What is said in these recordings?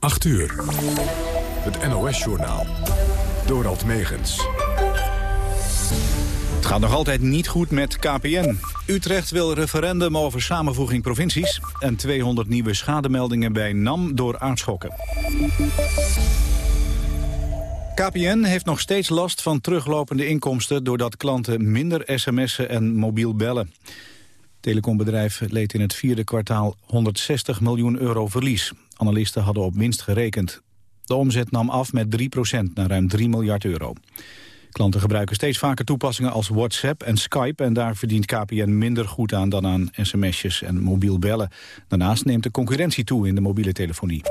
8 uur. Het NOS-journaal. Dorald Megens. Het gaat nog altijd niet goed met KPN. Utrecht wil referendum over samenvoeging provincies... en 200 nieuwe schademeldingen bij NAM door aardschokken. KPN heeft nog steeds last van teruglopende inkomsten... doordat klanten minder sms'en en mobiel bellen. Telecombedrijf leed in het vierde kwartaal 160 miljoen euro verlies. Analisten hadden op winst gerekend. De omzet nam af met 3% naar ruim 3 miljard euro. Klanten gebruiken steeds vaker toepassingen als WhatsApp en Skype... en daar verdient KPN minder goed aan dan aan sms'jes en mobiel bellen. Daarnaast neemt de concurrentie toe in de mobiele telefonie.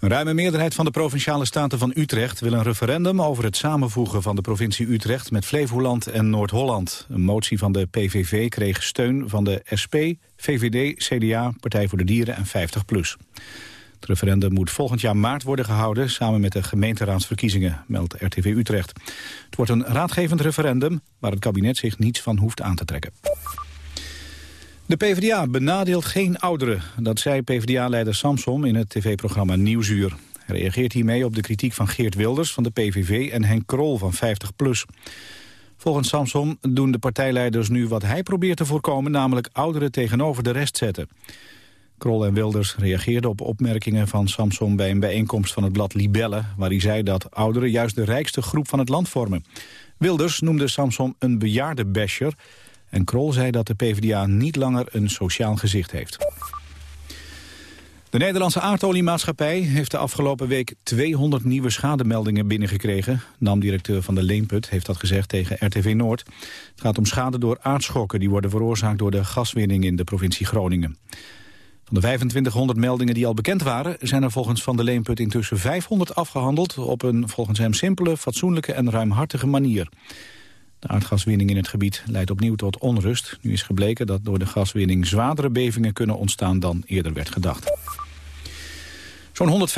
Een ruime meerderheid van de Provinciale Staten van Utrecht wil een referendum over het samenvoegen van de provincie Utrecht met Flevoland en Noord-Holland. Een motie van de PVV kreeg steun van de SP, VVD, CDA, Partij voor de Dieren en 50PLUS. Het referendum moet volgend jaar maart worden gehouden... samen met de gemeenteraadsverkiezingen, meldt RTV Utrecht. Het wordt een raadgevend referendum... waar het kabinet zich niets van hoeft aan te trekken. De PvdA benadeelt geen ouderen. Dat zei PvdA-leider Samsom in het tv-programma Nieuwsuur. Hij reageert hiermee op de kritiek van Geert Wilders van de PVV... en Henk Krol van 50PLUS. Volgens Samsom doen de partijleiders nu wat hij probeert te voorkomen... namelijk ouderen tegenover de rest zetten. Krol en Wilders reageerden op opmerkingen van Samson bij een bijeenkomst van het blad Libelle, waar hij zei dat ouderen juist de rijkste groep van het land vormen. Wilders noemde Samson een bejaarde basher en Krol zei dat de PvdA niet langer een sociaal gezicht heeft. De Nederlandse aardoliemaatschappij heeft de afgelopen week 200 nieuwe schademeldingen binnengekregen. NAM-directeur van de Leemput heeft dat gezegd tegen RTV Noord. Het gaat om schade door aardschokken die worden veroorzaakt door de gaswinning in de provincie Groningen. Van de 2500 meldingen die al bekend waren... zijn er volgens Van der Leemput intussen 500 afgehandeld... op een volgens hem simpele, fatsoenlijke en ruimhartige manier. De aardgaswinning in het gebied leidt opnieuw tot onrust. Nu is gebleken dat door de gaswinning zwaardere bevingen kunnen ontstaan... dan eerder werd gedacht. Zo'n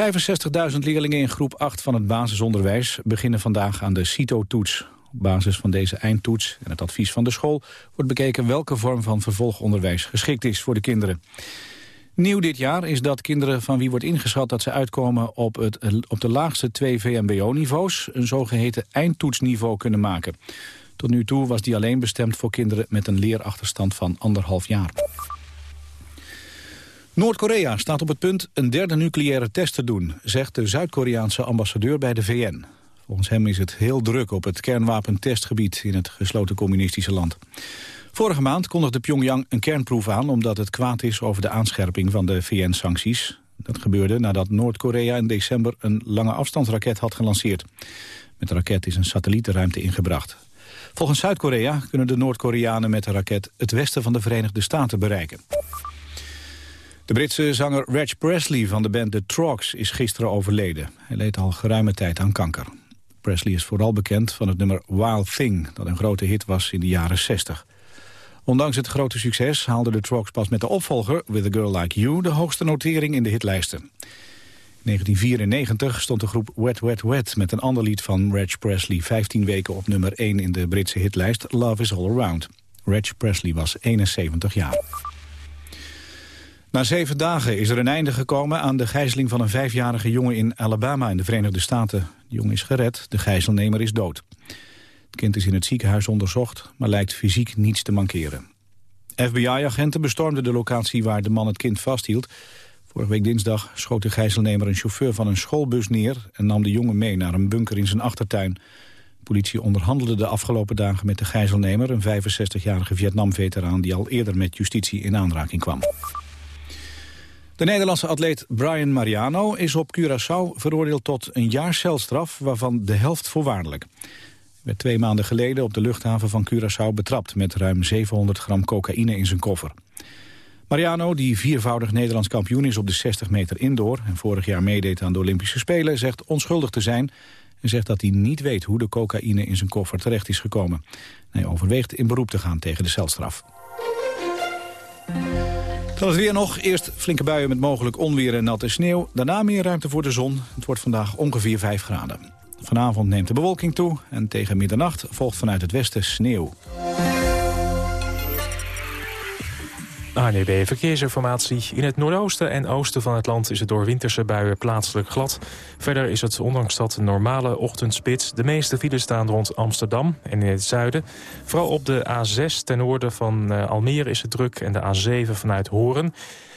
165.000 leerlingen in groep 8 van het basisonderwijs... beginnen vandaag aan de CITO-toets. Op basis van deze eindtoets en het advies van de school... wordt bekeken welke vorm van vervolgonderwijs geschikt is voor de kinderen. Nieuw dit jaar is dat kinderen van wie wordt ingeschat dat ze uitkomen op, het, op de laagste twee VMBO-niveaus een zogeheten eindtoetsniveau kunnen maken. Tot nu toe was die alleen bestemd voor kinderen met een leerachterstand van anderhalf jaar. Noord-Korea staat op het punt een derde nucleaire test te doen, zegt de Zuid-Koreaanse ambassadeur bij de VN. Volgens hem is het heel druk op het kernwapentestgebied in het gesloten communistische land. Vorige maand kondigde Pyongyang een kernproef aan... omdat het kwaad is over de aanscherping van de VN-sancties. Dat gebeurde nadat Noord-Korea in december een lange afstandsraket had gelanceerd. Met de raket is een satelliet de ruimte ingebracht. Volgens Zuid-Korea kunnen de Noord-Koreanen met de raket... het westen van de Verenigde Staten bereiken. De Britse zanger Reg Presley van de band The Trogs is gisteren overleden. Hij leed al geruime tijd aan kanker. Presley is vooral bekend van het nummer Wild Thing... dat een grote hit was in de jaren 60. Ondanks het grote succes haalden de Trogs pas met de opvolger... With a Girl Like You de hoogste notering in de hitlijsten. In 1994 stond de groep Wet Wet Wet met een ander lied van Reg Presley... 15 weken op nummer 1 in de Britse hitlijst Love is All Around. Reg Presley was 71 jaar. Na zeven dagen is er een einde gekomen aan de gijzeling van een vijfjarige jongen in Alabama in de Verenigde Staten. De jongen is gered, de gijzelnemer is dood. Het kind is in het ziekenhuis onderzocht, maar lijkt fysiek niets te mankeren. FBI-agenten bestormden de locatie waar de man het kind vasthield. Vorige week dinsdag schoot de gijzelnemer een chauffeur van een schoolbus neer... en nam de jongen mee naar een bunker in zijn achtertuin. De politie onderhandelde de afgelopen dagen met de gijzelnemer... een 65-jarige Vietnam-veteraan die al eerder met justitie in aanraking kwam. De Nederlandse atleet Brian Mariano is op Curaçao veroordeeld tot een jaar celstraf... waarvan de helft voorwaardelijk werd twee maanden geleden op de luchthaven van Curaçao betrapt... met ruim 700 gram cocaïne in zijn koffer. Mariano, die viervoudig Nederlands kampioen is op de 60 meter indoor... en vorig jaar meedeed aan de Olympische Spelen, zegt onschuldig te zijn... en zegt dat hij niet weet hoe de cocaïne in zijn koffer terecht is gekomen. Hij overweegt in beroep te gaan tegen de celstraf. Dan het weer nog. Eerst flinke buien met mogelijk onweer en natte sneeuw. Daarna meer ruimte voor de zon. Het wordt vandaag ongeveer 5 graden. Vanavond neemt de bewolking toe en tegen middernacht volgt vanuit het westen sneeuw. ANEB Verkeersinformatie. In het noordoosten en oosten van het land is het door winterse buien plaatselijk glad. Verder is het ondanks dat een normale ochtendspits. De meeste files staan rond Amsterdam en in het zuiden. Vooral op de A6 ten noorden van eh, Almere is het druk en de A7 vanuit Horen.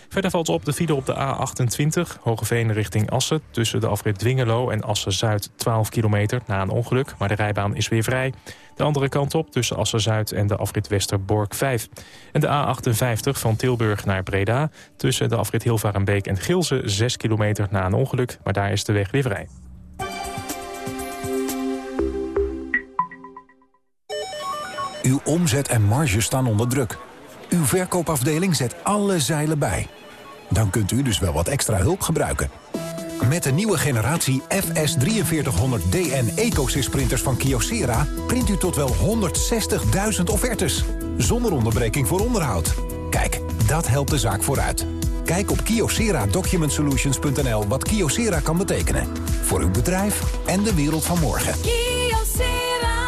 Verder valt op de file op de A28, Hogeveen richting Assen... tussen de afrit Dwingelo en Assen-Zuid 12 kilometer na een ongeluk... maar de rijbaan is weer vrij. De andere kant op tussen Assen-Zuid en de afrit Westerbork 5. En de A58 van Tilburg naar Breda... tussen de afrit Hilvarenbeek en Gilze 6 kilometer na een ongeluk... maar daar is de weg weer vrij. Uw omzet en marge staan onder druk. Uw verkoopafdeling zet alle zeilen bij. Dan kunt u dus wel wat extra hulp gebruiken. Met de nieuwe generatie FS4300DN EcoSys printers van Kyocera... print u tot wel 160.000 offertes. Zonder onderbreking voor onderhoud. Kijk, dat helpt de zaak vooruit. Kijk op kyocera-documentsolutions.nl wat Kyocera kan betekenen. Voor uw bedrijf en de wereld van morgen. Kyocera.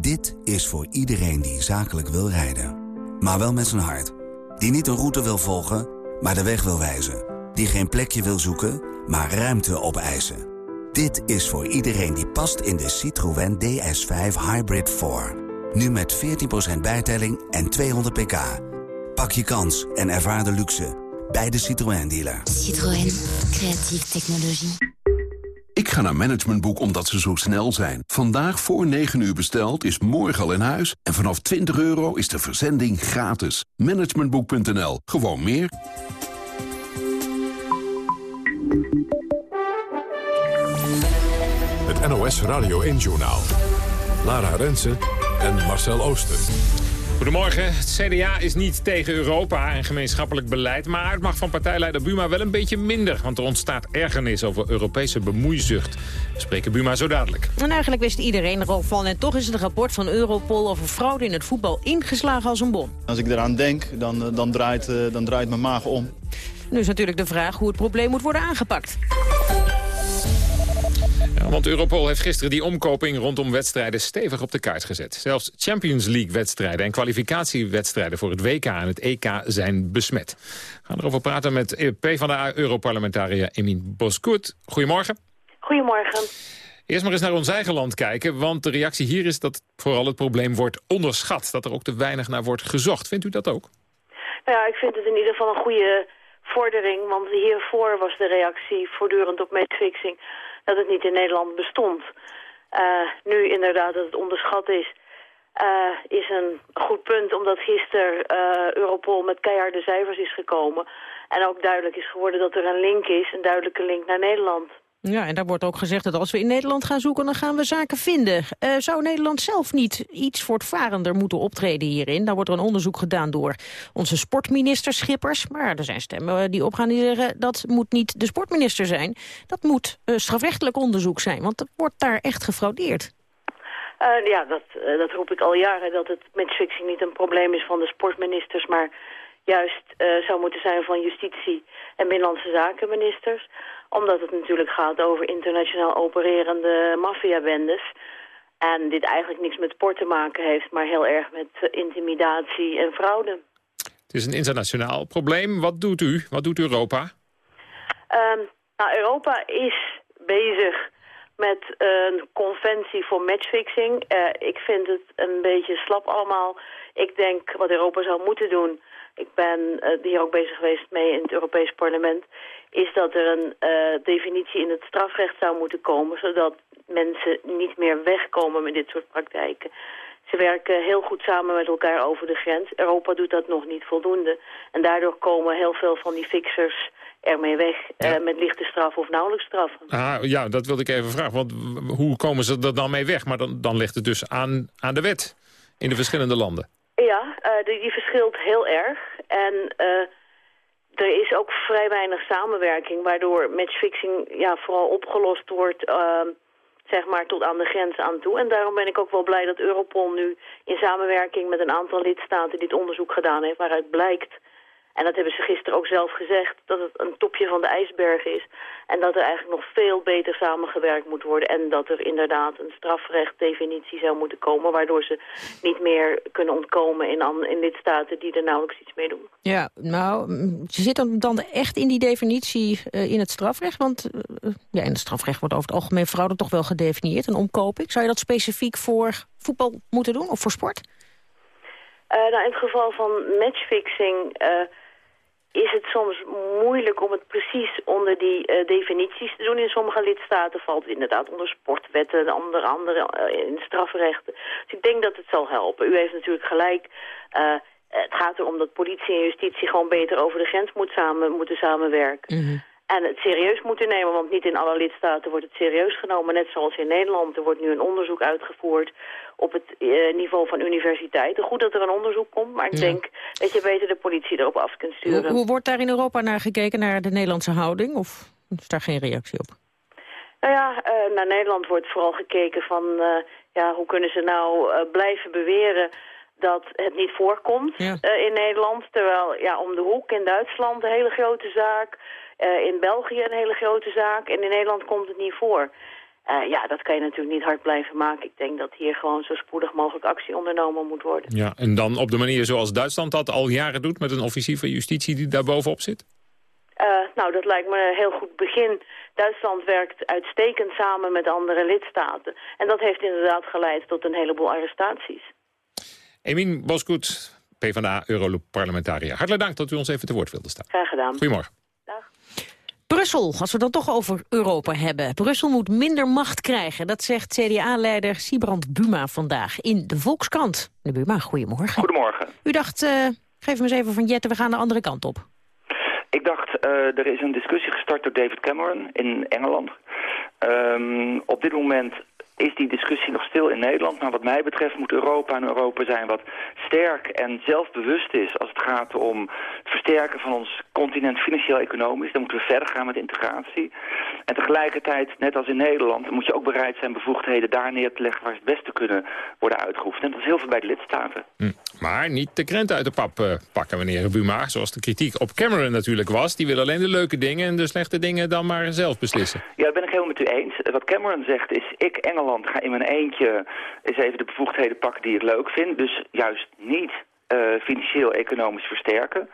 Dit is voor iedereen die zakelijk wil rijden. Maar wel met zijn hart. Die niet een route wil volgen, maar de weg wil wijzen. Die geen plekje wil zoeken, maar ruimte opeisen. Dit is voor iedereen die past in de Citroën DS5 Hybrid 4. Nu met 14% bijtelling en 200 pk. Pak je kans en ervaar de luxe bij de Citroën dealer. Citroën, creatieve technologie. Ik ga naar Managementboek omdat ze zo snel zijn. Vandaag voor 9 uur besteld is morgen al in huis. En vanaf 20 euro is de verzending gratis. Managementboek.nl. Gewoon meer. Het NOS Radio 1-journaal. Lara Rensen en Marcel Ooster. Goedemorgen. Het CDA is niet tegen Europa en gemeenschappelijk beleid... maar het mag van partijleider Buma wel een beetje minder... want er ontstaat ergernis over Europese bemoeizucht. We spreken Buma zo dadelijk. En eigenlijk wist iedereen er al van. En toch is het rapport van Europol over fraude in het voetbal ingeslagen als een bom. Als ik eraan denk, dan, eh, dan, draait, eh, dan draait mijn maag om. Nu is natuurlijk de vraag hoe het probleem moet worden aangepakt. Ja, want Europol heeft gisteren die omkoping rondom wedstrijden stevig op de kaart gezet. Zelfs Champions League-wedstrijden en kwalificatiewedstrijden voor het WK en het EK zijn besmet. We gaan erover praten met PvdA-europarlementariër Emin Boskut. Goedemorgen. Goedemorgen. Eerst maar eens naar ons eigen land kijken, want de reactie hier is dat vooral het probleem wordt onderschat. Dat er ook te weinig naar wordt gezocht. Vindt u dat ook? Nou ja, ik vind het in ieder geval een goede vordering, want hiervoor was de reactie voortdurend op matchfixing dat het niet in Nederland bestond. Uh, nu inderdaad dat het onderschat is, uh, is een goed punt... omdat gisteren uh, Europol met keiharde cijfers is gekomen... en ook duidelijk is geworden dat er een link is, een duidelijke link naar Nederland. Ja, en daar wordt ook gezegd dat als we in Nederland gaan zoeken... dan gaan we zaken vinden. Uh, zou Nederland zelf niet iets voortvarender moeten optreden hierin? Daar wordt er een onderzoek gedaan door onze sportminister Schippers. Maar er zijn stemmen die opgaan die zeggen... dat moet niet de sportminister zijn. Dat moet uh, strafrechtelijk onderzoek zijn. Want er wordt daar echt gefraudeerd. Ja, dat, dat roep ik al jaren. Dat het matchfixing niet een probleem is van de sportministers... maar juist zou moeten zijn van justitie en binnenlandse zakenministers omdat het natuurlijk gaat over internationaal opererende maffiabendes. En dit eigenlijk niks met sport te maken heeft, maar heel erg met eh, intimidatie en fraude. Het is een internationaal probleem. Wat doet u? Wat doet Europa? Um, nou, Europa is bezig met een conventie voor matchfixing. Uh, ik vind het een beetje slap allemaal. Ik denk wat Europa zou moeten doen... ik ben uh, hier ook bezig geweest mee in het Europees Parlement is dat er een uh, definitie in het strafrecht zou moeten komen... zodat mensen niet meer wegkomen met dit soort praktijken. Ze werken heel goed samen met elkaar over de grens. Europa doet dat nog niet voldoende. En daardoor komen heel veel van die fixers ermee weg ja. uh, met lichte straffen of nauwelijks straffen. Ah, ja, dat wilde ik even vragen. Want hoe komen ze er dan mee weg? Maar dan, dan ligt het dus aan, aan de wet in de verschillende landen. Ja, uh, die, die verschilt heel erg. En... Er is ook vrij weinig samenwerking, waardoor matchfixing ja, vooral opgelost wordt, uh, zeg maar, tot aan de grens aan toe. En daarom ben ik ook wel blij dat Europol nu in samenwerking met een aantal lidstaten dit onderzoek gedaan heeft, waaruit blijkt En dat hebben ze gisteren ook zelf gezegd, dat het een topje van de ijsberg is. En dat er eigenlijk nog veel beter samengewerkt moet worden. En dat er inderdaad een strafrechtdefinitie zou moeten komen... waardoor ze niet meer kunnen ontkomen in, in lidstaten die er nauwelijks iets mee doen. Ja, nou, mm, zit dan, dan echt in die definitie eh, in het strafrecht? Want eh, ja, in het strafrecht wordt over het algemeen fraude toch wel gedefinieerd, een omkoping. Zou je dat specifiek voor voetbal moeten doen of voor sport? Eh, nou, in het geval van matchfixing eh, is het soms moeilijk om het precies onder die eh, definities te doen. In sommige lidstaten valt het inderdaad onder sportwetten, onder andere eh, in strafrechten. Dus ik denk dat het zal helpen. U heeft natuurlijk gelijk. eh, het gaat erom dat politie en justitie gewoon beter over de grens moet samen, moeten samenwerken. En het serieus moeten nemen, want niet in alle lidstaten wordt het serieus genomen. Net zoals in Nederland. Er wordt nu een onderzoek uitgevoerd op het eh, niveau van universiteiten. Goed dat er een onderzoek komt, maar ik Ja. denk dat je beter de politie erop af kunt Hoe, sturen. hoe wordt daar in Europa naar gekeken, naar de Nederlandse houding? Of is daar geen reactie op? Nou ja, eh, naar Nederland wordt vooral gekeken van... eh, ja, hoe kunnen ze nou blijven beweren dat het niet voorkomt Ja. in Nederland. Terwijl ja, om de hoek in Duitsland een hele grote zaak... eh, in België een hele grote zaak en in Nederland komt het niet voor. Eh, ja, dat kan je natuurlijk niet hard blijven maken. Ik denk dat hier gewoon zo spoedig mogelijk actie ondernomen moet worden. Ja, en dan op de manier zoals Duitsland dat al jaren doet... met een officier van justitie die daar bovenop zit? Eh, nou, dat lijkt me een heel goed begin. Duitsland werkt uitstekend samen met andere lidstaten. En dat heeft inderdaad geleid tot een heleboel arrestaties. Emin Boskoet, PvdA-europarlementariër. Hartelijk dank dat u ons even te woord wilde staan. Graag gedaan. Goedemorgen. Brussel, als we dan toch over Europa hebben. Brussel moet minder macht krijgen, dat zegt CDA-leider Sibrand Buma vandaag in de Volkskrant. Meneer Buma, goedemorgen. Goedemorgen. U dacht, eh, geef me eens even van Jette, we gaan de andere kant op. Ik dacht, eh, er is een discussie gestart door David Cameron in Engeland. Ehm, op dit moment is die discussie nog stil in Nederland. Maar wat mij betreft moet Europa en Europa zijn wat sterk en zelfbewust is... als het gaat om het versterken van ons continent financieel-economisch. Dan moeten we verder gaan met integratie. En tegelijkertijd, net als in Nederland... moet je ook bereid zijn bevoegdheden daar neer te leggen... waar ze het beste kunnen worden uitgeoefend. En dat is heel veel bij de lidstaten. Hm. Maar niet de krent uit de pap eh, pakken, meneer Buma. Zoals de kritiek op Cameron natuurlijk was. Die wil alleen de leuke dingen en de slechte dingen dan maar zelf beslissen. Ja, dat ben ik helemaal met u eens. Wat Cameron zegt is, ik Engeland ga in mijn eentje eens even de bevoegdheden pakken die ik leuk vind. Dus juist niet eh, financieel-economisch versterken.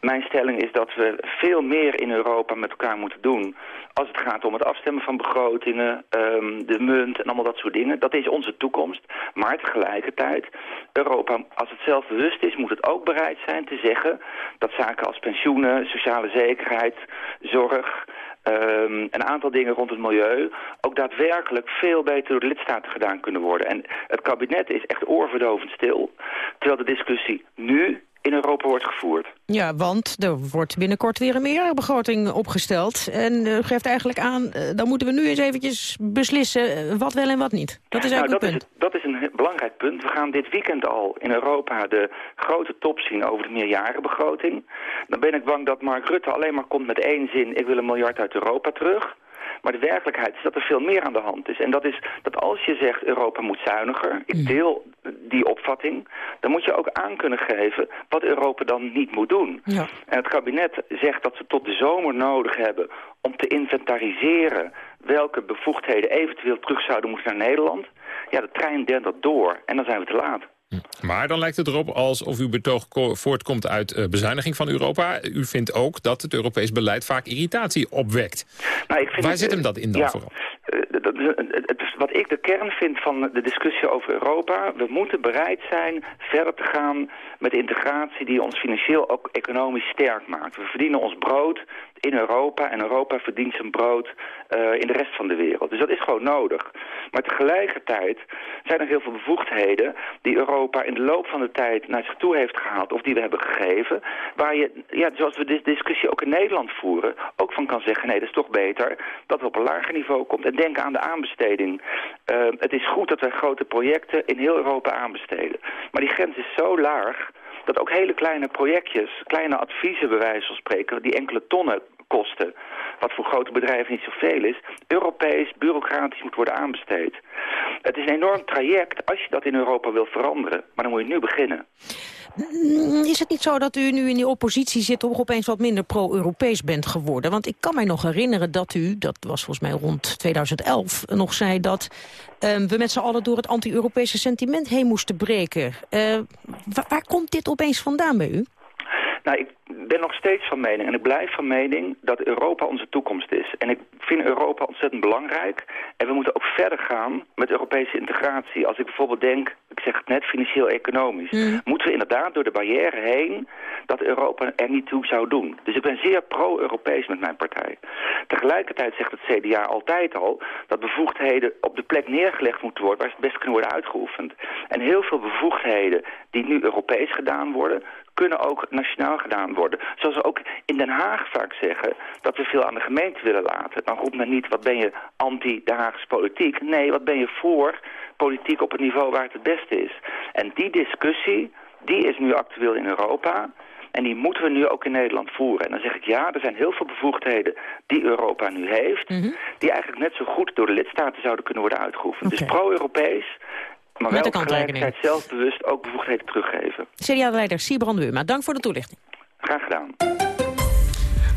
Mijn stelling is dat we veel meer in Europa met elkaar moeten doen... als het gaat om het afstemmen van begrotingen, ehm, de munt en allemaal dat soort dingen. Dat is onze toekomst. Maar tegelijkertijd, Europa, als het zelf bewust is... moet het ook bereid zijn te zeggen dat zaken als pensioenen, sociale zekerheid, zorg... Ehm, een aantal dingen rond het milieu ook daadwerkelijk veel beter door de lidstaten gedaan kunnen worden. En het kabinet is echt oorverdovend stil, terwijl de discussie nu in Europa wordt gevoerd. Ja, want er wordt binnenkort weer een meerjarenbegroting opgesteld. En u geeft eigenlijk aan, eh, dan moeten we nu eens eventjes beslissen eh, wat wel en wat niet. Dat is Nou, eigenlijk dat, is, punt. dat is een belangrijk punt. We gaan dit weekend al in Europa de grote top zien over de meerjarenbegroting. Dan ben ik bang dat Mark Rutte alleen maar komt met één zin... ik wil een miljard uit Europa terug. Maar de werkelijkheid is dat er veel meer aan de hand is. En dat is dat als je zegt Europa moet zuiniger, ik deel die opvatting... dan moet je ook aan kunnen geven wat Europa dan niet moet doen. Ja. En het kabinet zegt dat ze tot de zomer nodig hebben om te inventariseren welke bevoegdheden eventueel terug zouden moeten naar Nederland. Ja, de trein dendert door en dan zijn we te laat. Maar dan lijkt het erop alsof uw betoog ko- voortkomt uit eh, bezuiniging van Europa. U vindt ook dat het Europees beleid vaak irritatie opwekt. Nou, ik vind Waar het, zit eh, hem dat in dan ja, vooral? Eh, wat ik de kern vind van de discussie over Europa. We moeten bereid zijn verder te gaan met integratie die ons financieel ook economisch sterk maakt. We verdienen ons brood in Europa en Europa verdient zijn brood eh, in de rest van de wereld. Dus dat is gewoon nodig. Maar tegelijkertijd zijn er heel veel bevoegdheden die Europa in de loop van de tijd naar zich toe heeft gehaald of die we hebben gegeven. Waar je, ja, zoals we deze discussie ook in Nederland voeren, ook van kan zeggen nee, dat is toch beter dat we op een lager niveau komt. Denk aan de aanbesteding. Eh, het is goed dat wij grote projecten in heel Europa aanbesteden. Maar die grens is zo laag dat ook hele kleine projectjes, kleine adviezen bij wijze van spreken, die enkele tonnen kosten, wat voor grote bedrijven niet zoveel is, Europees, bureaucratisch moet worden aanbesteed. Het is een enorm traject als je dat in Europa wil veranderen, maar dan moet je nu beginnen. Mm, Is het niet zo dat u nu in die oppositie zit... toch opeens wat minder pro-Europees bent geworden? Want ik kan mij nog herinneren dat u, dat was volgens mij rond 2011... nog zei dat ehm, we met z'n allen door het anti-Europese sentiment heen moesten breken. Eh, wa- waar komt dit opeens vandaan bij u? Nou, ik ben nog steeds van mening en ik blijf van mening dat Europa onze toekomst is. En ik vind Europa ontzettend belangrijk. En we moeten ook verder gaan met Europese integratie. Als ik bijvoorbeeld denk, ik zeg het net, financieel-economisch... moeten we inderdaad door de barrière heen dat Europa er niet toe zou doen. Dus ik ben zeer pro-Europees met mijn partij. Tegelijkertijd zegt het CDA altijd al dat bevoegdheden op de plek neergelegd moeten worden... waar ze het best kunnen worden uitgeoefend. En heel veel bevoegdheden die nu Europees gedaan worden kunnen ook nationaal gedaan worden. Zoals we ook in Den Haag vaak zeggen dat we veel aan de gemeente willen laten. Dan roept men niet, wat ben je anti-De Haagse politiek? Nee, wat ben je voor politiek op het niveau waar het het beste is? En die discussie, die is nu actueel in Europa... En die moeten we nu ook in Nederland voeren. En dan zeg ik ja, er zijn heel veel bevoegdheden die Europa nu heeft... die eigenlijk net zo goed door de lidstaten zouden kunnen worden uitgeoefend. Dus pro-Europees, maar Met wel de kanttekening. zelfbewust ook bevoegdheden teruggeven. CDA-leider Siebrand Weuma, dank voor de toelichting. Graag gedaan.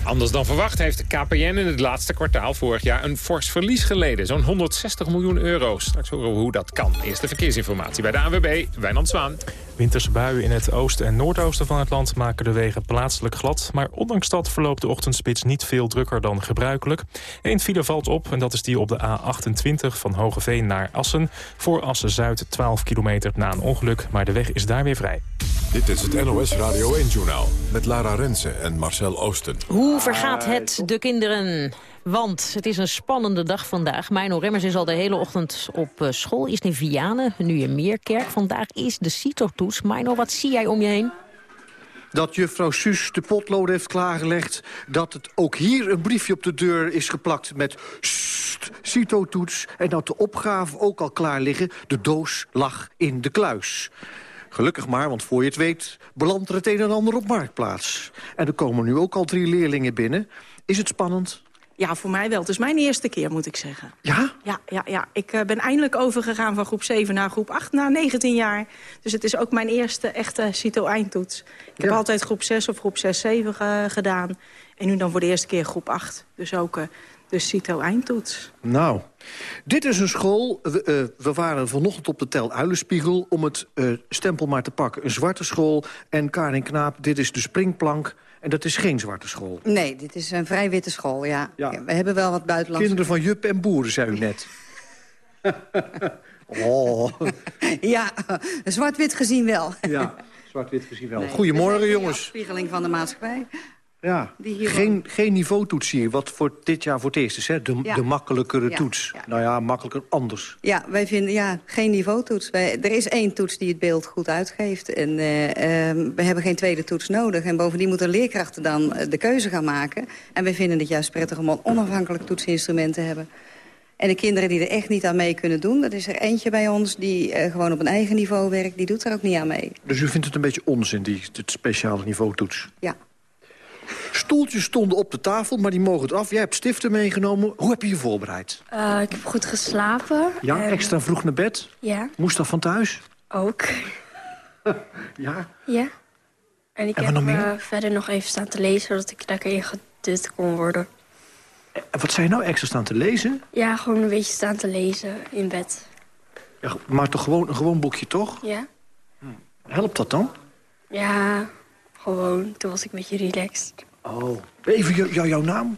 Anders dan verwacht heeft KPN in het laatste kwartaal vorig jaar een fors verlies geleden. Zo'n 160 miljoen euro. Straks horen we hoe dat kan. Eerste verkeersinformatie bij de ANWB, Wijnand Zwaan. Winterse buien in het oosten en noordoosten van het land maken de wegen plaatselijk glad. Maar ondanks dat verloopt de ochtendspits niet veel drukker dan gebruikelijk. Eén file valt op en dat is die op de A28 van Hogeveen naar Assen. Voor Assen-Zuid 12 kilometer na een ongeluk, maar de weg is daar weer vrij. Dit is het NOS Radio 1-journaal met Lara Rensen en Marcel Oosten. Hoe vergaat het de kinderen? Want het is een spannende dag vandaag. Mino Remmers is al de hele ochtend op eh, school. Eerst in Vianen, nu in Meerkerk. Vandaag is de CITO-toets. Mino, wat zie jij om je heen? dat juffrouw Suus de potlood heeft klaargelegd... dat het ook hier een briefje op de deur is geplakt met... CITO-toets en dat de opgaven ook al klaar liggen. De doos lag in de kluis. Gelukkig maar, want voor je het weet belandt er het een en ander op Marktplaats. En er komen nu ook al drie leerlingen binnen. Is het spannend? Ja, voor mij wel. Het is mijn eerste keer, moet ik zeggen. Ja? Ja, ja, ja. ik eh, ben eindelijk overgegaan van groep 7 naar groep 8 na 19 jaar. Dus het is ook mijn eerste echte CITO-eindtoets. Ik heb altijd groep 6 of groep 6, 7 ge- gedaan. En nu dan voor de eerste keer groep 8. Dus ook eh, de CITO-eindtoets. Nou, dit is een school. We, eh, we waren vanochtend op de Tel Uilenspiegel om het eh, stempel maar te pakken. Een zwarte school. En Karin Knaap, dit is de springplank. En dat is geen zwarte school. Nee, dit is een vrij witte school, ja. We hebben wel wat buitenlandse... Kinderen van Jup en Boeren, zei u net. oh, Ja, zwart-wit gezien wel. ja, zwart-wit gezien wel. Nee, Goedemorgen, jongens. De afspiegeling van de maatschappij. Ja, geen, geen niveautoets hier, wat voor dit jaar voor het eerst is. Hè? De, Ja. de makkelijkere Ja, toets. Nou ja, makkelijker anders. Ja, wij vinden ja, geen niveautoets. Wij, er is één toets die het beeld goed uitgeeft. En eh, ehm, we hebben geen tweede toets nodig. En bovendien moeten leerkrachten dan eh, de keuze gaan maken. En wij vinden het juist prettig om een onafhankelijk toetsinstrument te hebben. En de kinderen die er echt niet aan mee kunnen doen... dat is er eentje bij ons die eh, gewoon op een eigen niveau werkt. Die doet er ook niet aan mee. Dus u vindt het een beetje onzin, die, het speciale niveautoets? Ja. Stoeltjes stonden op de tafel, maar die mogen eraf. Jij hebt stiften meegenomen. Hoe heb je je voorbereid? Eh, ik heb goed geslapen. Ja, En- extra vroeg naar bed? Ja, Moest dat van thuis? ook. Ja. Ja. En ik En heb nog eh, verder nog even staan te lezen, zodat ik lekker ingedut kon worden. En wat zijn nou extra staan te lezen? Ja, gewoon een beetje staan te lezen in bed. Ja, maar toch gewoon een gewoon boekje, toch? Ja? Helpt dat dan? Ja, gewoon. Toen was ik een beetje relaxed. Oh. Even jou- jou- jouw naam?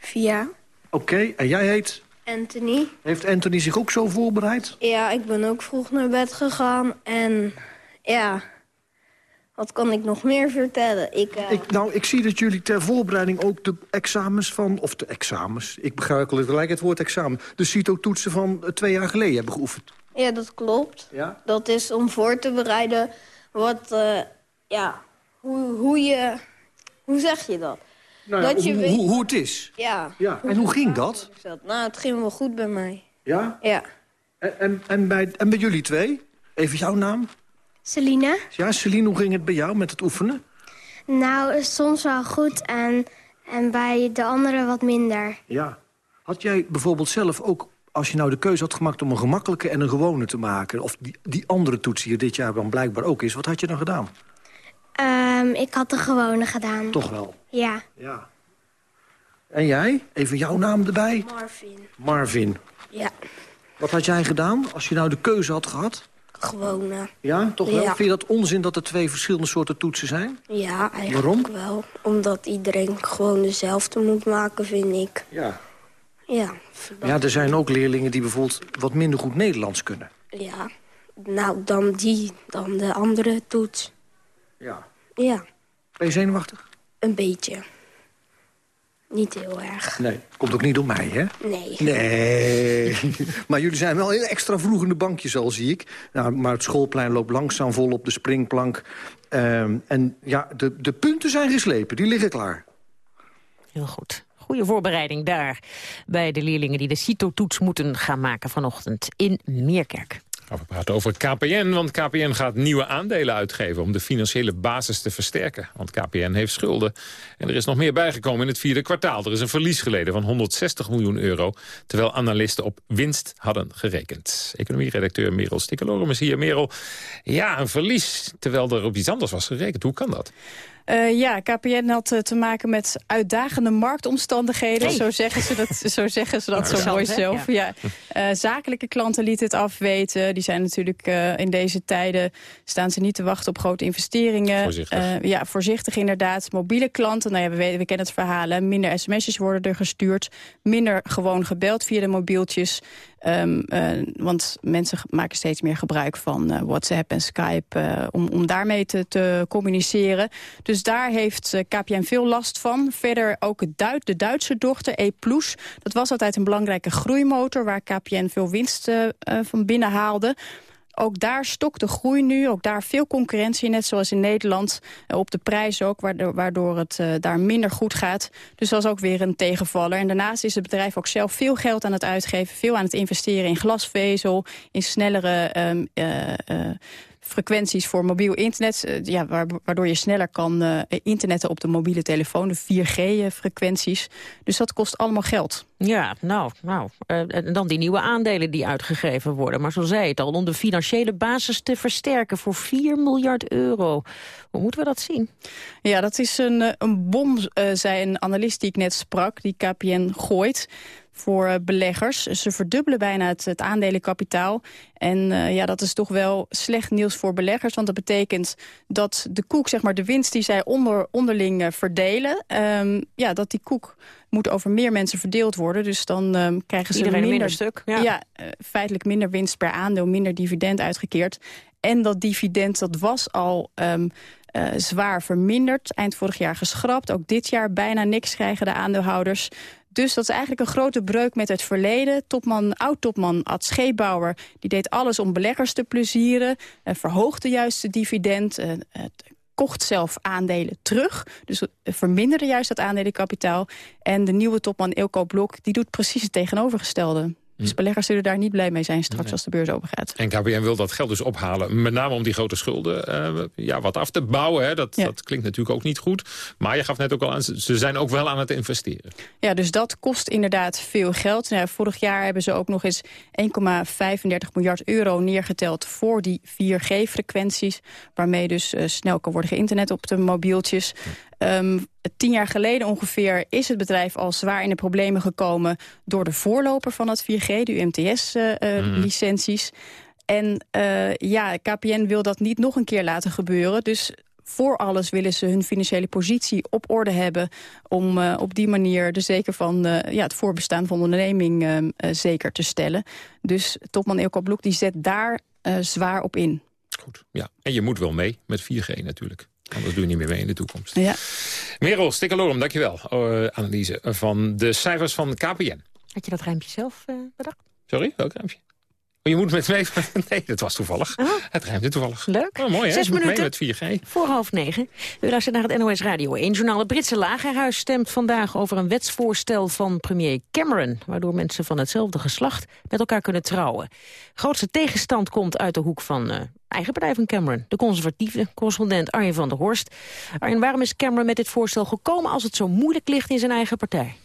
Via. Oké, en jij heet? Anthony. Heeft Anthony zich ook zo voorbereid? Ja, ik ben ook vroeg naar bed gegaan. En ja, wat kan ik nog meer vertellen? Ik, eh, Ik, nou, ik zie dat jullie ter voorbereiding ook de examens van... of de examens, ik begrijp al gelijk het woord examen... de CITO-toetsen van eh, twee jaar geleden hebben geoefend. Ja, dat klopt. Ja? Dat is om voor te bereiden wat, eh, ja, hoe, hoe je, hoe zeg je dat? Nou ja, dat je hoe, weet- hoe, hoe het is. Ja. Ja, en hoe ging dat? Nou, het ging wel goed bij mij. Ja? Ja. En, en, en, bij, en bij jullie twee? Even jouw naam? Celine? Ja, Celine, hoe ging het bij jou met het oefenen? Nou, soms wel goed en, en bij de anderen wat minder. Ja. Had jij bijvoorbeeld zelf ook, als je nou de keuze had gemaakt... om een gemakkelijke en een gewone te maken... of die, die andere toets die er dit jaar dan blijkbaar ook is... wat had je dan gedaan? Ehm, ik had de gewone gedaan. Toch wel? Ja. Ja. En jij? Even jouw naam erbij. Marvin. Marvin. Ja. Wat had jij gedaan als je nou de keuze had gehad? Gewone. Ja, toch wel? Ja. Vind je dat onzin dat er twee verschillende soorten toetsen zijn? Ja, eigenlijk Waarom? wel. Omdat iedereen gewoon dezelfde moet maken, vind ik. Ja. Ja. Ja, er zijn ook leerlingen die bijvoorbeeld wat minder goed Nederlands kunnen. Ja. Nou, dan die, dan de andere toets. Ja. Ja, Ben je zenuwachtig? een beetje. Niet heel erg. Nee. Komt ook niet door mij, hè? Nee. Nee. maar jullie zijn wel heel extra vroeg in de bankjes al, zie ik. Nou, maar het schoolplein loopt langzaam vol op de springplank. Ehm, en ja, de, de punten zijn geslepen. Die liggen klaar. Heel goed. Goede voorbereiding daar bij de leerlingen die de CITO-toets moeten gaan maken vanochtend in Meerkerk. Gaan we praten over KPN, want KPN gaat nieuwe aandelen uitgeven... om de financiële basis te versterken. Want KPN heeft schulden. En er is nog meer bijgekomen in het vierde kwartaal. Er is een verlies geleden van 160 miljoen euro... terwijl analisten op winst hadden gerekend. Economieredacteur Merel Stikkelorum is hier. Merel, ja, een verlies, terwijl er op iets anders was gerekend. Hoe kan dat? Uh, ja, KPN had uh, te maken met uitdagende marktomstandigheden. Hey. Zo zeggen ze dat, zo, zeggen ze dat zo mooi zelf. Ja. ja. Uh, zakelijke klanten lieten het afweten. Die zijn natuurlijk in deze tijden... staan ze niet te wachten op grote investeringen. Voorzichtig. ja, voorzichtig inderdaad. Mobiele klanten, nou ja, we, weten, we kennen het verhaal. Hè. Minder sms'jes worden er gestuurd. Minder gewoon gebeld via de mobieltjes. Um, uh, want mensen maken steeds meer gebruik van uh, WhatsApp en Skype... Uh, om, om daarmee te, te communiceren. Dus daar heeft KPN veel last van. Verder ook het Duit, de Duitse dochter, E+. Dat was altijd een belangrijke groeimotor... waar KPN veel winst van binnen haalde. Ook daar stokt de groei nu, ook daar veel concurrentie, net zoals in Nederland. Op de prijs ook, waardoor, het uh, daar minder goed gaat. Dus dat is ook weer een tegenvaller. En daarnaast is het bedrijf ook zelf veel geld aan het uitgeven... veel aan het investeren in glasvezel, in snellere... Uh, uh, frequenties voor mobiel internet, uh, ja, waardoor je sneller kan uh, internetten op de mobiele telefoon, de 4G-frequenties. Dus dat kost allemaal geld. Ja, nou, nou uh, en dan die nieuwe aandelen die uitgegeven worden. Maar zo zei het al, om de financiële basis te versterken voor 4 miljard euro. Hoe moeten we dat zien? Ja, dat is een, een bom, zei een analist die ik net sprak, die KPN gooit voor beleggers. Ze verdubbelen bijna het, het aandelenkapitaal. En uh, ja, dat is toch wel slecht nieuws voor beleggers. Want dat betekent dat de koek, zeg maar de winst die zij onder, onderling uh, verdelen... Um, ja, dat die koek moet over meer mensen verdeeld worden. Dus dan um, krijgen ze Iedereen minder, minder stuk. Ja, ja uh, feitelijk minder winst per aandeel, minder dividend uitgekeerd. En dat dividend, dat was al... Um, uh, zwaar verminderd. Eind vorig jaar geschrapt. Ook dit jaar bijna niks krijgen de aandeelhouders. Dus dat is eigenlijk een grote breuk met het verleden. Topman, oud-topman Ad Scheepbouwer die deed alles om beleggers te plezieren. Uh, verhoogde juist het dividend. Uh, kocht zelf aandelen terug. Dus verminderde juist dat aandelenkapitaal. En de nieuwe topman Ilko Blok die doet precies het tegenovergestelde. Dus beleggers zullen daar niet blij mee zijn straks nee. als de beurs open gaat. En KPN wil dat geld dus ophalen. Met name om die grote schulden uh, ja, wat af te bouwen. Hè. Dat, ja. dat klinkt natuurlijk ook niet goed. Maar je gaf net ook al aan, ze zijn ook wel aan het investeren. Ja, dus dat kost inderdaad veel geld. Nou, vorig jaar hebben ze ook nog eens 1,35 miljard euro neergeteld... voor die 4G-frequenties. Waarmee dus uh, snel kan worden geïnternet op de mobieltjes. Um, tien jaar geleden ongeveer is het bedrijf al zwaar in de problemen gekomen... door de voorloper van het 4G, de UMTS-licenties. Uh, mm. En uh, ja, KPN wil dat niet nog een keer laten gebeuren. Dus voor alles willen ze hun financiële positie op orde hebben... om uh, op die manier de zeker van uh, ja, het voorbestaan van de onderneming uh, zeker te stellen. Dus topman Eelco Blok die zet daar zwaar op in. Goed, ja. En je moet wel mee met 4G natuurlijk. Anders doe je niet meer mee in de toekomst. Ja. Merel Stikkelorum, dankjewel. Uh, analyse van de cijfers van KPN. Had je dat ruimpje zelf uh, bedacht? Sorry, welk ruimpje? Je moet met mee... Nee, dat was toevallig. Oh. Het ruimte toevallig. Leuk. Oh, mooi, hè? Zes minuten met 4G. voor half negen. U luistert naar het NOS Radio 1 journaal. Het Britse lagerhuis stemt vandaag over een wetsvoorstel van premier Cameron... waardoor mensen van hetzelfde geslacht met elkaar kunnen trouwen. Grootste tegenstand komt uit de hoek van... Uh, eigen partij van Cameron, de conservatieve correspondent Arjen van der Horst. Arjen, waarom is Cameron met dit voorstel gekomen als het zo moeilijk ligt in zijn eigen partij?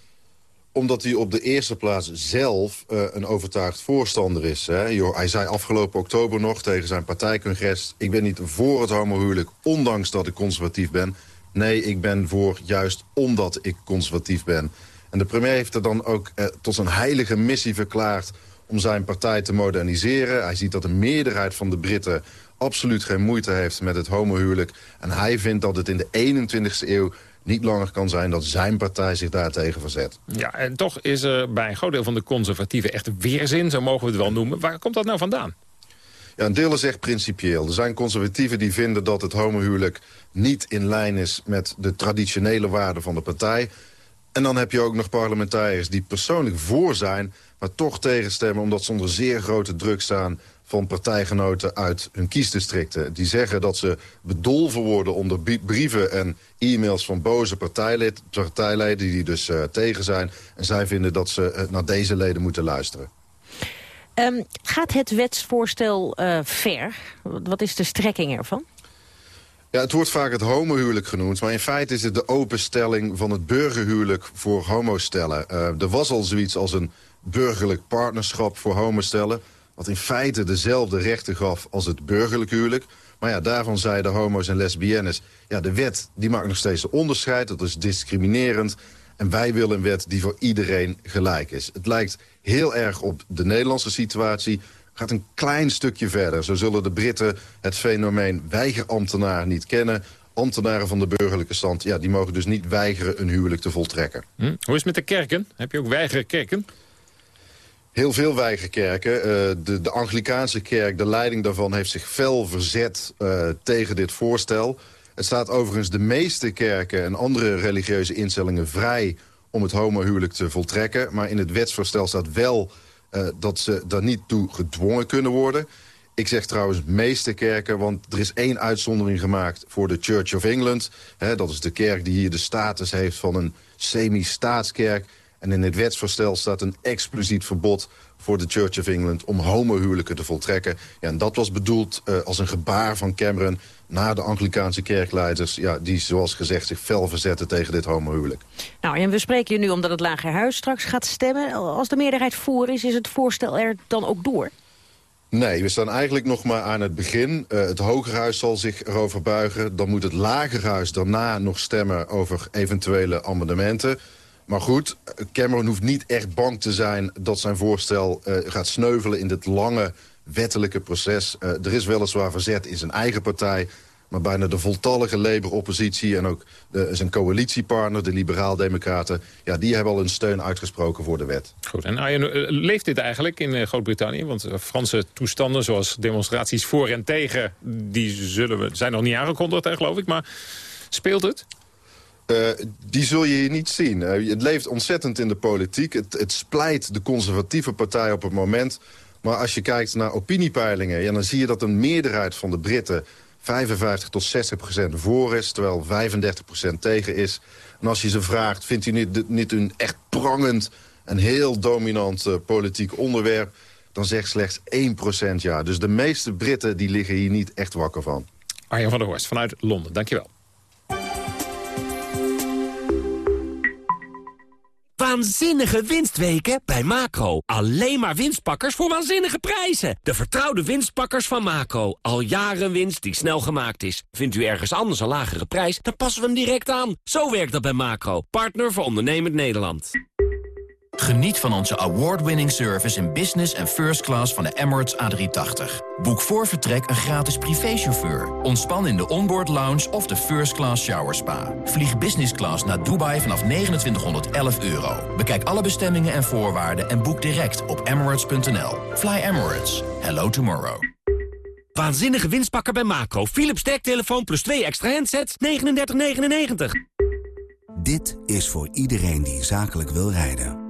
Omdat hij op de eerste plaats zelf uh, een overtuigd voorstander is. Hè. Hij zei afgelopen oktober nog tegen zijn partijcongres... ik ben niet voor het homohuwelijk, ondanks dat ik conservatief ben. Nee, ik ben voor juist omdat ik conservatief ben. En de premier heeft er dan ook uh, tot zijn heilige missie verklaard om zijn partij te moderniseren. Hij ziet dat de meerderheid van de Britten absoluut geen moeite heeft met het homohuwelijk. En hij vindt dat het in de 21ste eeuw niet langer kan zijn dat zijn partij zich daartegen verzet. Ja, en toch is er bij een groot deel van de conservatieven echt weerzin, zo mogen we het wel noemen. Waar komt dat nou vandaan? Ja, een deel is echt principieel. Er zijn conservatieven die vinden dat het homohuwelijk niet in lijn is met de traditionele waarden van de partij. En dan heb je ook nog parlementariërs die persoonlijk voor zijn... maar toch tegenstemmen omdat ze onder zeer grote druk staan... van partijgenoten uit hun kiesdistricten. Die zeggen dat ze bedolven worden onder brieven en e-mails... van boze partijlid, partijleden die dus uh, tegen zijn. En zij vinden dat ze uh, naar deze leden moeten luisteren. Um, gaat het wetsvoorstel uh, ver? Wat is de strekking ervan? Ja, het wordt vaak het homohuwelijk genoemd. Maar in feite is het de openstelling van het burgerhuwelijk voor homostellen. Uh, er was al zoiets als een burgerlijk partnerschap voor homostellen. Wat in feite dezelfde rechten gaf als het burgerlijk huwelijk. Maar ja, daarvan zeiden homo's en lesbiennes... ja, de wet die maakt nog steeds een onderscheid. Dat is discriminerend. En wij willen een wet die voor iedereen gelijk is. Het lijkt heel erg op de Nederlandse situatie gaat een klein stukje verder. Zo zullen de Britten het fenomeen weigerambtenaar niet kennen. Ambtenaren van de burgerlijke stand, ja, die mogen dus niet weigeren een huwelijk te voltrekken. Hm? Hoe is het met de kerken? Heb je ook weigerkerken? Heel veel weigerkerken. Uh, de, de Anglikaanse kerk, de leiding daarvan, heeft zich fel verzet uh, tegen dit voorstel. Het staat overigens de meeste kerken en andere religieuze instellingen vrij om het homohuwelijk te voltrekken. Maar in het wetsvoorstel staat wel uh, dat ze daar niet toe gedwongen kunnen worden. Ik zeg trouwens meeste kerken, want er is één uitzondering gemaakt voor de Church of England. Dat is de kerk die hier de status heeft van een semi-staatskerk. En in het wetsvoorstel staat een expliciet verbod voor de Church of England om homohuwelijken te voltrekken. Ja, en dat was bedoeld uh, als een gebaar van Cameron naar de Anglikaanse kerkleiders... Ja, die, zoals gezegd, zich fel verzetten tegen dit homohuwelijk. Nou, en we spreken hier nu omdat het Lagerhuis straks gaat stemmen. Als de meerderheid voor is, is het voorstel er dan ook door? Nee, we staan eigenlijk nog maar aan het begin. Uh, het Hogerhuis zal zich erover buigen. Dan moet het Lagerhuis daarna nog stemmen over eventuele amendementen. Maar goed, Cameron hoeft niet echt bang te zijn dat zijn voorstel uh, gaat sneuvelen in dit lange wettelijke proces. Uh, er is weliswaar verzet in zijn eigen partij... maar bijna de voltallige Labour-oppositie... en ook de, zijn coalitiepartner, de Liberaal-Democraten... Ja, die hebben al een steun uitgesproken voor de wet. Goed, en eh, leeft dit eigenlijk in Groot-Brittannië? Want Franse toestanden, zoals demonstraties voor en tegen... die zullen we, zijn nog niet aangekondigd, geloof ik, maar speelt het? Uh, die zul je hier niet zien. Uh, het leeft ontzettend in de politiek. Het, het splijt de conservatieve partij op het moment. Maar als je kijkt naar opiniepeilingen... Dan zie je dat een meerderheid van de Britten... 55 tot 60 procent voor is, terwijl 35 procent tegen is. En als je ze vraagt, vindt u niet, niet een echt prangend... en heel dominant uh, politiek onderwerp... dan zegt slechts 1 procent ja. Dus de meeste Britten die liggen hier niet echt wakker van. Arjen van der Horst vanuit Londen, dankjewel. Waanzinnige winstweken bij Macro. Alleen maar winstpakkers voor waanzinnige prijzen. De vertrouwde winstpakkers van Macro. Al jaren winst die snel gemaakt is. Vindt u ergens anders een lagere prijs, dan passen we hem direct aan. Zo werkt dat bij Macro. Partner voor ondernemend Nederland. Geniet van onze award-winning service in business en first class van de Emirates A380. Boek voor vertrek een gratis privéchauffeur. Ontspan in de onboard lounge of de first class shower spa. Vlieg business class naar Dubai vanaf 2911 euro. Bekijk alle bestemmingen en voorwaarden en boek direct op emirates.nl. Fly Emirates. Hello tomorrow. Waanzinnige winstpakker bij Macro. Philips sterktelefoon plus 2 extra handsets. 39,99. Dit is voor iedereen die zakelijk wil rijden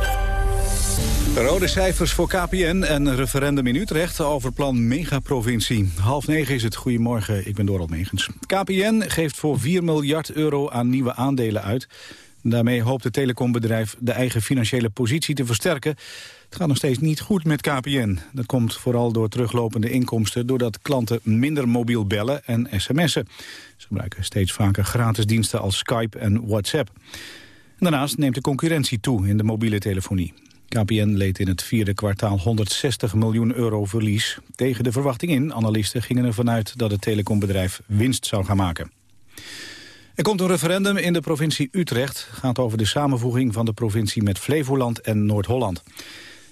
Rode cijfers voor KPN en referendum in Utrecht over plan megaprovincie. Half negen is het. Goedemorgen, ik ben Dorald Megens. KPN geeft voor 4 miljard euro aan nieuwe aandelen uit. Daarmee hoopt het telecombedrijf de eigen financiële positie te versterken. Het gaat nog steeds niet goed met KPN. Dat komt vooral door teruglopende inkomsten... doordat klanten minder mobiel bellen en sms'en. Ze gebruiken steeds vaker gratis diensten als Skype en WhatsApp. Daarnaast neemt de concurrentie toe in de mobiele telefonie. KPN leed in het vierde kwartaal 160 miljoen euro verlies. Tegen de verwachting in, analisten gingen ervan uit dat het telecombedrijf winst zou gaan maken. Er komt een referendum in de provincie Utrecht. Het gaat over de samenvoeging van de provincie met Flevoland en Noord-Holland.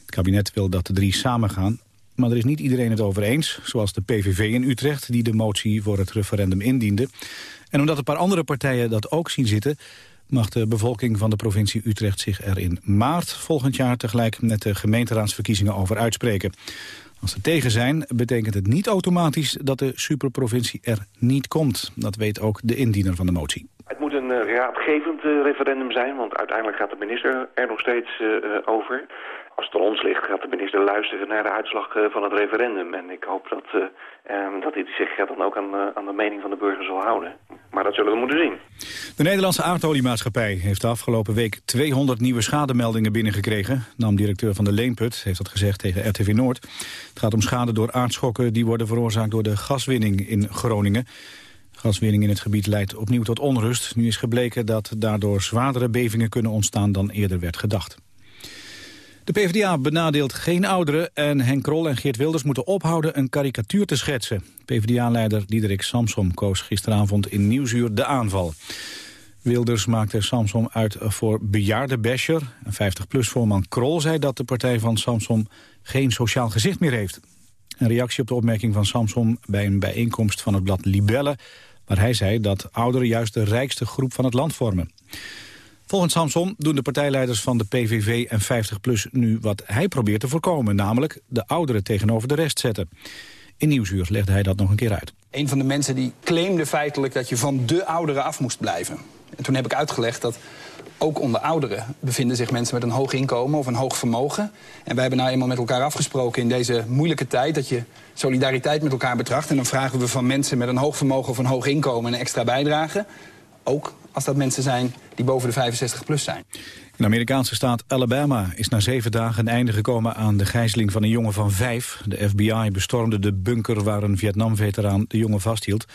Het kabinet wil dat de drie samengaan, maar er is niet iedereen het over eens. Zoals de PVV in Utrecht, die de motie voor het referendum indiende. En omdat een paar andere partijen dat ook zien zitten mag de bevolking van de provincie Utrecht zich er in maart volgend jaar tegelijk met de gemeenteraadsverkiezingen over uitspreken. Als ze tegen zijn, betekent het niet automatisch dat de superprovincie er niet komt. Dat weet ook de indiener van de motie. Het moet een uh, raadgevend uh, referendum zijn, want uiteindelijk gaat de minister er nog steeds uh, over. Als het aan ons ligt, gaat de minister luisteren naar de uitslag van het referendum. En ik hoop dat, um, dat hij zich dan ook aan, aan de mening van de burger zal houden. Maar dat zullen we moeten zien. De Nederlandse aardoliemaatschappij heeft de afgelopen week 200 nieuwe schademeldingen binnengekregen. Nam-directeur van de Leenput heeft dat gezegd tegen RTV Noord. Het gaat om schade door aardschokken die worden veroorzaakt door de gaswinning in Groningen. Gaswinning in het gebied leidt opnieuw tot onrust. Nu is gebleken dat daardoor zwaardere bevingen kunnen ontstaan dan eerder werd gedacht. De PvdA benadeelt geen ouderen en Henk Krol en Geert Wilders moeten ophouden een karikatuur te schetsen. PvdA-leider Diederik Samsom koos gisteravond in Nieuwsuur de aanval. Wilders maakte Samsom uit voor bejaardenbasher. Een 50-plus-voorman Krol zei dat de partij van Samsom geen sociaal gezicht meer heeft. Een reactie op de opmerking van Samsom bij een bijeenkomst van het blad Libelle... waar hij zei dat ouderen juist de rijkste groep van het land vormen. Volgens Samson doen de partijleiders van de PVV en 50PLUS nu wat hij probeert te voorkomen, namelijk de ouderen tegenover de rest zetten. In Nieuwsuur legde hij dat nog een keer uit. Een van de mensen die claimde feitelijk dat je van de ouderen af moest blijven. En toen heb ik uitgelegd dat ook onder ouderen bevinden zich mensen met een hoog inkomen of een hoog vermogen. En wij hebben nou eenmaal met elkaar afgesproken in deze moeilijke tijd... dat je solidariteit met elkaar betracht. En dan vragen we van mensen met een hoog vermogen of een hoog inkomen een extra bijdrage. Ook als dat mensen zijn die boven de 65 plus zijn. In de Amerikaanse staat Alabama is na zeven dagen een einde gekomen aan de gijzeling van een jongen van vijf. De FBI bestormde de bunker waar een Vietnam-veteraan de jongen vasthield.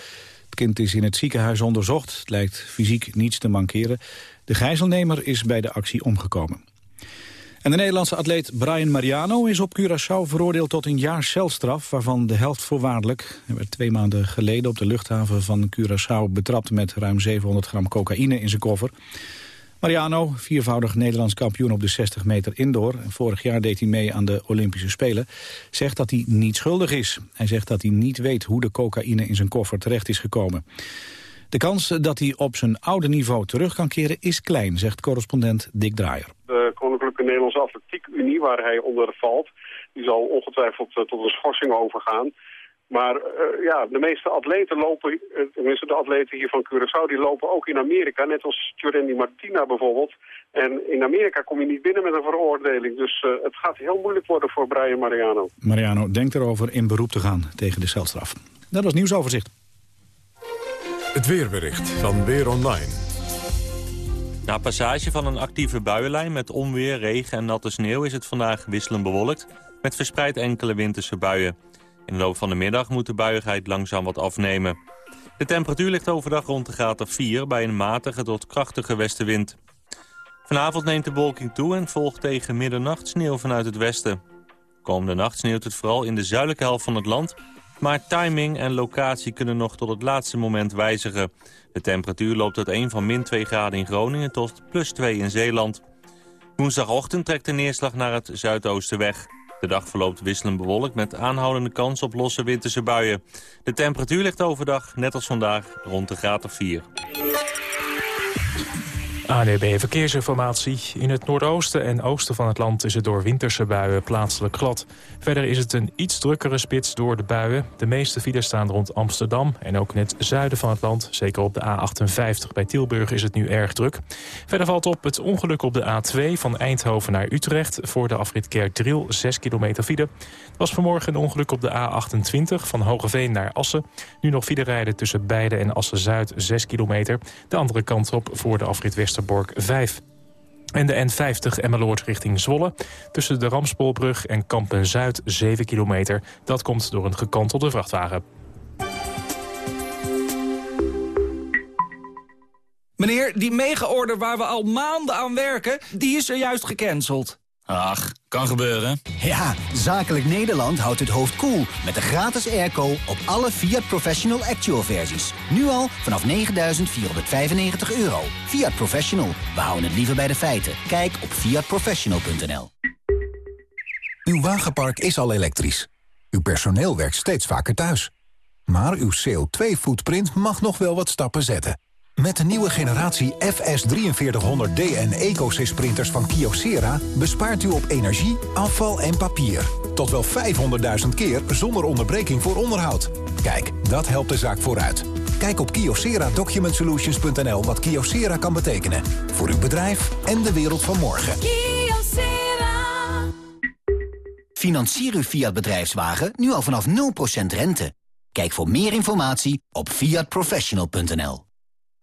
Het kind is in het ziekenhuis onderzocht. Het lijkt fysiek niets te mankeren. De gijzelnemer is bij de actie omgekomen. En de Nederlandse atleet Brian Mariano is op Curaçao veroordeeld tot een jaar celstraf, waarvan de helft voorwaardelijk. Hij werd twee maanden geleden op de luchthaven van Curaçao betrapt met ruim 700 gram cocaïne in zijn koffer. Mariano, viervoudig Nederlands kampioen op de 60 meter indoor... vorig jaar deed hij mee aan de Olympische Spelen... zegt dat hij niet schuldig is. Hij zegt dat hij niet weet hoe de cocaïne in zijn koffer terecht is gekomen. De kans dat hij op zijn oude niveau terug kan keren is klein, zegt correspondent Dick Draaier. Nederlandse Atletiek Unie, waar hij onder valt... die zal ongetwijfeld tot een schorsing overgaan. Maar uh, ja, de meeste atleten lopen, tenminste de atleten hier van Curaçao... die lopen ook in Amerika, net als Tjurendi Martina bijvoorbeeld. En in Amerika kom je niet binnen met een veroordeling. Dus uh, het gaat heel moeilijk worden voor Brian Mariano. Mariano denkt erover in beroep te gaan tegen de celstraf. Dat was nieuwsoverzicht. Het weerbericht van Weer Online. Na passage van een actieve buienlijn met onweer, regen en natte sneeuw... is het vandaag wisselend bewolkt met verspreid enkele winterse buien. In de loop van de middag moet de buiigheid langzaam wat afnemen. De temperatuur ligt overdag rond de graad of 4 bij een matige tot krachtige westenwind. Vanavond neemt de bewolking toe en volgt tegen middernacht sneeuw vanuit het westen. Komende nacht sneeuwt het vooral in de zuidelijke helft van het land... maar timing en locatie kunnen nog tot het laatste moment wijzigen. De temperatuur loopt uit 1 van min 2 graden in Groningen tot plus 2 in Zeeland. Woensdagochtend trekt de neerslag naar het zuidoosten weg. De dag verloopt wisselend bewolkt met aanhoudende kans op losse winterse buien. De temperatuur ligt overdag, net als vandaag, rond de graad of 4. ANEB Verkeersinformatie. In het noordoosten en oosten van het land is het door winterse buien plaatselijk glad. Verder is het een iets drukkere spits door de buien. De meeste files staan rond Amsterdam en ook in het zuiden van het land. Zeker op de A58 bij Tilburg is het nu erg druk. Verder valt op het ongeluk op de A2 van Eindhoven naar Utrecht... voor de afrit Kerkdriel, 6 kilometer file. Er was vanmorgen een ongeluk op de A28 van Hogeveen naar Assen. Nu nog file rijden tussen Beide en Assen-Zuid, 6 kilometer. De andere kant op voor de afrit Westerbork 5. En de N50 Emmeloord richting Zwolle. Tussen de Ramspoolbrug en Kampen-Zuid 7 kilometer. Dat komt door een gekantelde vrachtwagen. Meneer, die mega-order waar we al maanden aan werken, die is er juist gecanceld. Ach, kan gebeuren. Ja, Zakelijk Nederland houdt het hoofd koel cool met de gratis airco op alle Fiat Professional Actual versies. Nu al vanaf 9.495 euro. Fiat Professional, we houden het liever bij de feiten. Kijk op fiatprofessional.nl Uw wagenpark is al elektrisch. Uw personeel werkt steeds vaker thuis. Maar uw CO2-footprint mag nog wel wat stappen zetten. Met de nieuwe generatie FS4300D en EcoSys printers van Kyocera... bespaart u op energie, afval en papier. Tot wel 500.000 keer zonder onderbreking voor onderhoud. Kijk, dat helpt de zaak vooruit. Kijk op kyocera-document-solutions.nl wat Kyocera kan betekenen. Voor uw bedrijf en de wereld van morgen. Kyocera. Financier uw Fiat bedrijfswagen nu al vanaf 0% rente. Kijk voor meer informatie op fiatprofessional.nl.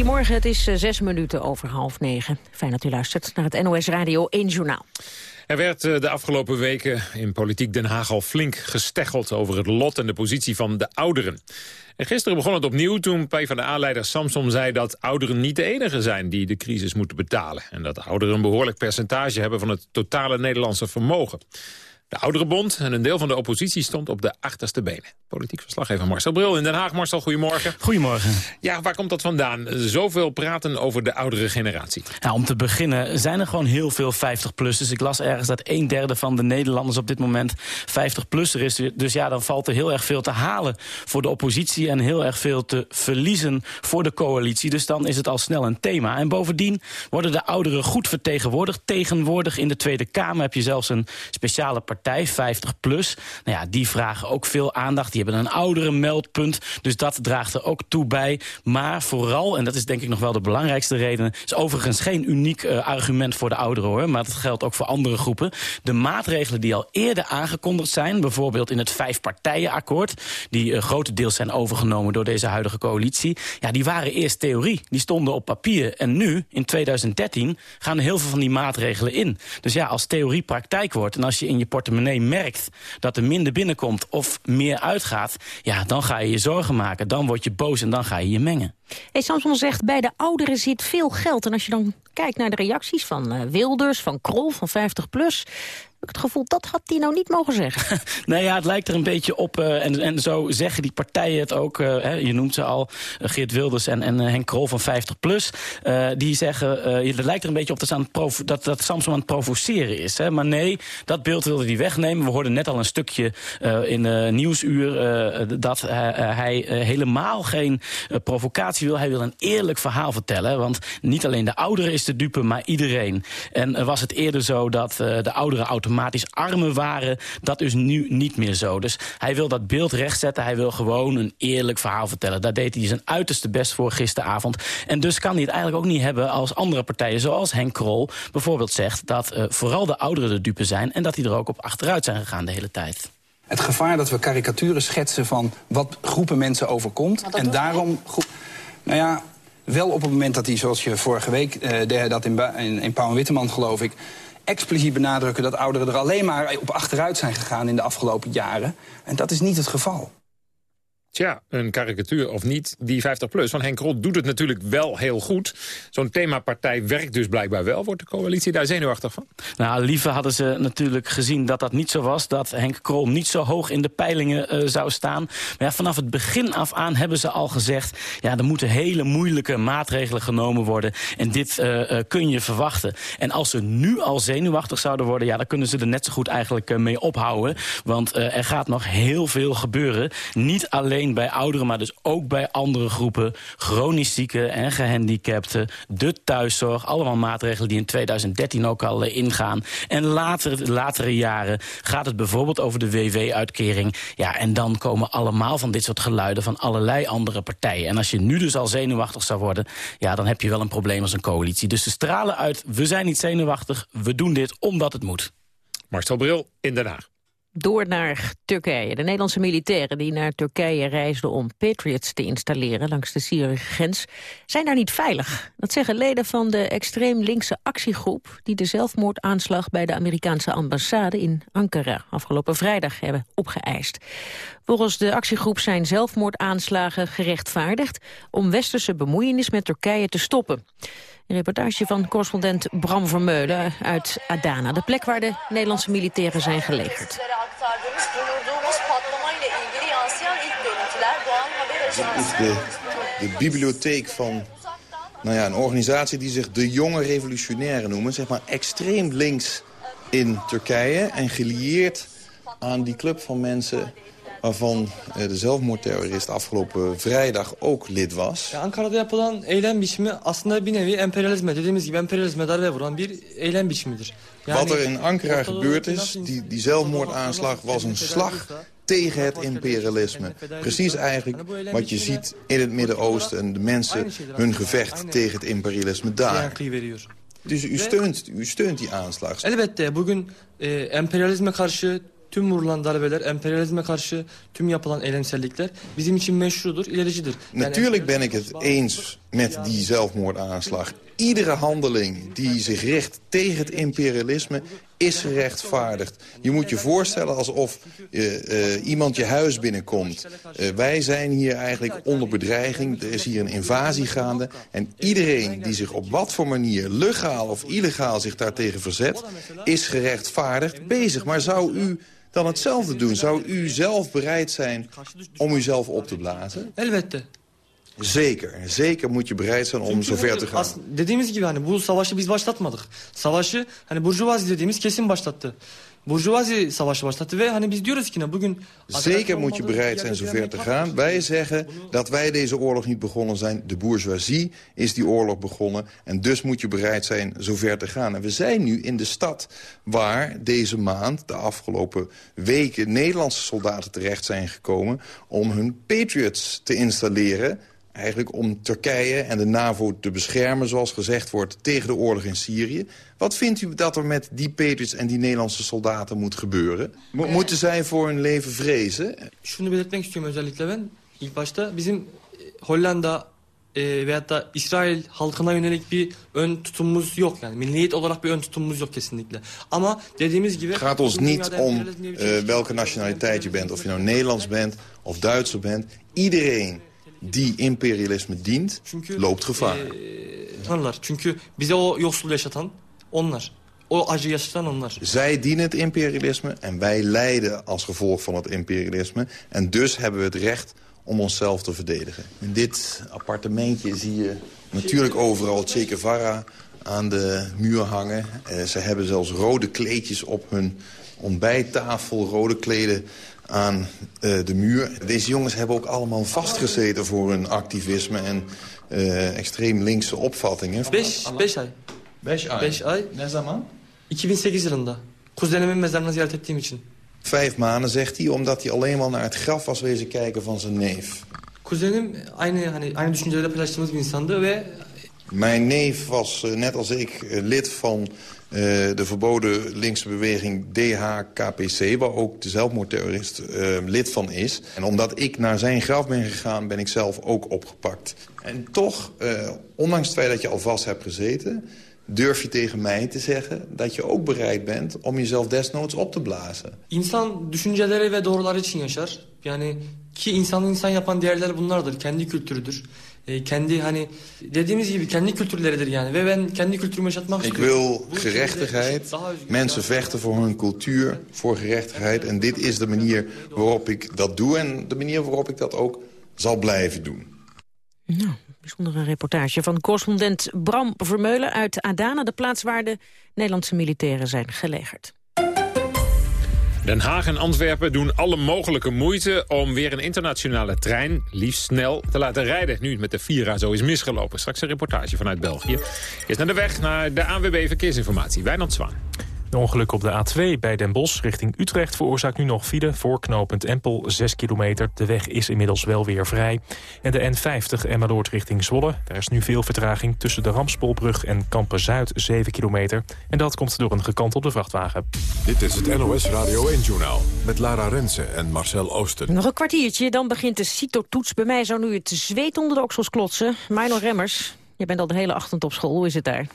Goedemorgen, het is eh, zes minuten over half negen. Fijn dat u luistert naar het NOS Radio 1 Journaal. Er werd eh, de afgelopen weken in Politiek Den Haag al flink gesteggeld... over het lot en de positie van de ouderen. En gisteren begon het opnieuw toen PvdA-leider Samson zei... dat ouderen niet de enige zijn die de crisis moeten betalen. En dat ouderen een behoorlijk percentage hebben van het totale Nederlandse vermogen. De Ouderenbond en een deel van de oppositie stond op de achterste benen. Politiek verslaggever Marcel Bril in Den Haag. Marcel, goedemorgen. Goedemorgen. Ja, waar komt dat vandaan? Zoveel praten over de oudere generatie. Nou, om te beginnen zijn er gewoon heel veel 50-plussers. Dus ik las ergens dat een derde van de Nederlanders op dit moment 50-plusser is. Dus ja, dan valt er heel erg veel te halen voor de oppositie... en heel erg veel te verliezen voor de coalitie. Dus dan is het al snel een thema. En bovendien worden de ouderen goed vertegenwoordigd. Tegenwoordig in de Tweede Kamer heb je zelfs een speciale partij partij, 50 plus. Nou ja, die vragen ook veel aandacht. Die hebben een oudere meldpunt. Dus dat draagt er ook toe bij. Maar vooral, en dat is denk ik nog wel de belangrijkste reden... is overigens geen uniek uh, argument voor de ouderen, hoor. Maar dat geldt ook voor andere groepen. De maatregelen die al eerder aangekondigd zijn... bijvoorbeeld in het vijfpartijenakkoord... die uh, grotendeels zijn overgenomen door deze huidige coalitie... ja, die waren eerst theorie. Die stonden op papier. En nu, in 2013, gaan heel veel van die maatregelen in. Dus ja, als theorie praktijk wordt... en als je in je portemonnee portemonnee merkt dat er minder binnenkomt of meer uitgaat... ja, dan ga je je zorgen maken, dan word je boos en dan ga je je mengen. Samson zegt, bij de ouderen zit veel geld. En als je dan kijkt naar de reacties van uh, Wilders, van Krol, van 50PLUS ik het gevoel, dat had hij nou niet mogen zeggen. nee, ja, het lijkt er een beetje op. Uh, en, en zo zeggen die partijen het ook. Uh, hè, je noemt ze al, Geert Wilders en, en Henk Krol van 50PLUS. die zeggen, het lijkt er een beetje op dat, het dat, dat Samson aan het provoceren is. Hè. Maar nee, dat beeld wilde hij wegnemen. We hoorden net al een stukje in Nieuwsuur... dat hij helemaal geen provocatie wil. Hij wil een eerlijk verhaal vertellen. Want niet alleen de ouderen is de dupe, maar iedereen. En was het eerder zo dat de ouderen automatisch armen waren. Dat is nu niet meer zo. Dus hij wil dat beeld rechtzetten. Hij wil gewoon een eerlijk verhaal vertellen. Daar deed hij zijn uiterste best voor gisteravond. En dus kan hij het eigenlijk ook niet hebben als andere partijen... zoals Henk Krol bijvoorbeeld zegt... dat uh, vooral de ouderen de dupe zijn... en dat die er ook op achteruit zijn gegaan de hele tijd. Het gevaar dat we karikaturen schetsen van wat groepen mensen overkomt. En daarom... Nou ja, wel op het moment dat hij, zoals je vorige week uh, dat in, in, in Pauw en Witteman geloof ik expliciet benadrukken dat ouderen er alleen maar op achteruit zijn gegaan in de afgelopen jaren. En dat is niet het geval. Tja, een karikatuur of niet, die 50PLUS van Henk Rot doet het natuurlijk wel heel goed. Zo'n themapartij werkt dus blijkbaar wel. Wordt de coalitie daar zenuwachtig van? Nou, liever hadden ze natuurlijk gezien dat dat niet zo was. Dat Henk Krol niet zo hoog in de peilingen uh, zou staan. Maar ja, vanaf het begin af aan hebben ze al gezegd... ja, er moeten hele moeilijke maatregelen genomen worden. En dit uh, uh, kun je verwachten. En als ze nu al zenuwachtig zouden worden... ja, dan kunnen ze er net zo goed eigenlijk mee ophouden. Want er gaat nog heel veel gebeuren. Niet alleen bij ouderen, maar dus ook bij andere groepen. Chronisch zieken en gehandicapten, de thuiszorg. Allemaal maatregelen die in 2013 ook al uh, ingaan. En later, latere jaren gaat het bijvoorbeeld over de WW-uitkering. Ja, en dan komen allemaal van dit soort geluiden van allerlei andere partijen. En als je nu dus al zenuwachtig zou worden... ja, dan heb je wel een probleem als een coalitie. Dus ze stralen uit, we zijn niet zenuwachtig, we doen dit omdat het moet. Marcel Bril in Den Haag. Door naar Turkije. De Nederlandse militairen die naar Turkije reisden om Patriots te installeren langs de Syrische grens, zijn daar niet veilig. Dat zeggen leden van de extreem linkse actiegroep die de zelfmoordaanslag bij de Amerikaanse ambassade in Ankara afgelopen vrijdag hebben opgeëist. Volgens de actiegroep zijn zelfmoordaanslagen gerechtvaardigd om westerse bemoeienis met Turkije te stoppen. Een reportage van correspondent Bram Vermeulen uit Adana, de plek waar de Nederlandse militairen zijn gelegerd. De bibliotheek van nou ja, een organisatie die zich de jonge revolutionairen noemen. Zeg maar extreem links in Turkije en gelieerd aan die club van mensen waarvan eh, de zelfmoordterrorist afgelopen vrijdag ook lid was. Ankara'da yapılan eylem biçimi aslında bir nevi emperyalizme dediğimiz gibi emperyalizme darbe vuran bir eylem biçimidir. Yani, Wat er in Ankara gebeurd is, die, die zelfmoordaanslag was een slag tegen het imperialisme. Precies eigenlijk wat je ziet in het Midden-Oosten... en de mensen hun gevecht tegen het imperialisme daar. Dus u steunt, u steunt die aanslag. Elbette bugün e, emperyalizme karşı tüm vurulan darbeler, emperyalizme karşı tüm yapılan eylemsellikler bizim için meşrudur, ilericidir. Natuurlijk ben ik het eens met die zelfmoordaanslag. Iedere handeling die zich richt tegen het imperialisme is gerechtvaardigd. Je moet je voorstellen alsof uh, uh, iemand je huis binnenkomt. Uh, wij zijn hier eigenlijk onder bedreiging. Er is hier een invasie gaande. En iedereen die zich op wat voor manier, legaal of illegaal, zich daartegen verzet... is gerechtvaardigd bezig. Maar zou u dan hetzelfde doen? Zou u zelf bereid zijn om uzelf op te blazen? Elbette. Zeker, zeker moet je bereid zijn om zover te gaan. Dediğimiz gibi hani bu savaşı biz başlatmadık. Savaşı hani burjuvazi dediğimiz kesin başlattı. Burjuvazi savaşı başlattı ve hani biz diyoruz ki ne bugün... Zeker moet je bereid zijn zover te gaan. Wij zeggen dat wij deze oorlog niet begonnen zijn. De bourgeoisie is die oorlog begonnen. En dus moet je bereid zijn zover te gaan. En we zijn nu in de stad waar deze maand, de afgelopen weken... Nederlandse soldaten terecht zijn gekomen om hun Patriots te installeren eigenlijk om Turkije en de NAVO te beschermen, zoals gezegd wordt, tegen de oorlog in Syrië. Wat vindt u dat er met die Patriots en die Nederlandse soldaten moet gebeuren? Mo moeten zij voor hun leven vrezen? Şunu belirtmek istiyorum özellikle ben. İlk başta bizim Hollanda e, veyahut da İsrail halkına yönelik bir ön tutumumuz yok. Yani milliyet olarak bir ön tutumumuz yok kesinlikle. Ama dediğimiz gibi... Gaat ons niet om uh, welke nationaliteit je bent. Of je nou Nederlands bent of Duitser bent. Iedereen die imperialisme dient, loopt gevaar. Onlar. Çünkü bize o yoksul yaşatan onlar. O acı yaşatan onlar. Zij dienen het imperialisme en wij lijden als gevolg van het imperialisme. En dus hebben we het recht om onszelf te verdedigen. In dit appartementje zie je natuurlijk overal Che Guevara aan de muur hangen. Eh, ze hebben zelfs rode kleedjes op hun ontbijttafel, rode kleden aan uh, de muur. Deze jongens hebben ook allemaal vastgezeten voor hun activisme en uh, extreem linkse opvattingen. Beş, beş ay. Beş ay. Beş ay. Ne zaman? 2008 yılında. Kuzenimin mezarını ziyaret ettiğim için. Vijf maanden, zegt hij, omdat hij alleen maar naar het graf was wezen kijken van zijn neef. Kuzenim aynı hani aynı düşünceleri paylaştığımız bir insandı ve Mijn neef was, uh, net als ik, lid van uh, de verboden linkse beweging DHKPC... waar ook de zelfmoordterrorist lid van is. En omdat ik naar zijn graf ben gegaan, ben ik zelf ook opgepakt. En toch, ondanks het feit dat je al vast hebt gezeten... durf je tegen mij te zeggen dat je ook bereid bent om jezelf desnoods op te blazen. İnsan düşünceleri ve doğruları için yaşar. Yani Ki insan insan yapan değerler bunlardır. Kendi kültürüdür. E, kendi hani dediğimiz gibi kendi kültürleridir yani. Ve ben kendi kültürümü yaşatmak Ik istiyorum. wil gerechtigheid. Mensen vechten voor hun cultuur, voor gerechtigheid. En dit is de manier waarop ik dat doe. En de manier waarop ik dat ook zal blijven doen. Nou, bijzondere reportage van correspondent Bram Vermeulen uit Adana... de plaats waar de Nederlandse militairen zijn gelegerd. Den Haag en Antwerpen doen alle mogelijke moeite om weer een internationale trein, liefst snel, te laten rijden. Nu met de Vira zo is misgelopen. Straks een reportage vanuit België. Is naar de weg naar de ANWB Verkeersinformatie. Wijnand Zwaan. De ongeluk op de A2 bij Den Bosch richting Utrecht veroorzaakt nu nog file voor knooppunt Empel 6 kilometer. De weg is inmiddels wel weer vrij. En de N50 Emmeloord richting Zwolle. Daar is nu veel vertraging tussen de Ramspolbrug en Kampen-Zuid 7 kilometer. En dat komt door een gekantelde vrachtwagen. Dit is het NOS Radio 1-journaal met Lara Rensen en Marcel Oosten. Nog een kwartiertje, dan begint de CITO-toets. Bij mij zou nu het zweet onder de oksels klotsen. Mino Remmers, je bent al de hele ochtend op school. Hoe is het daar?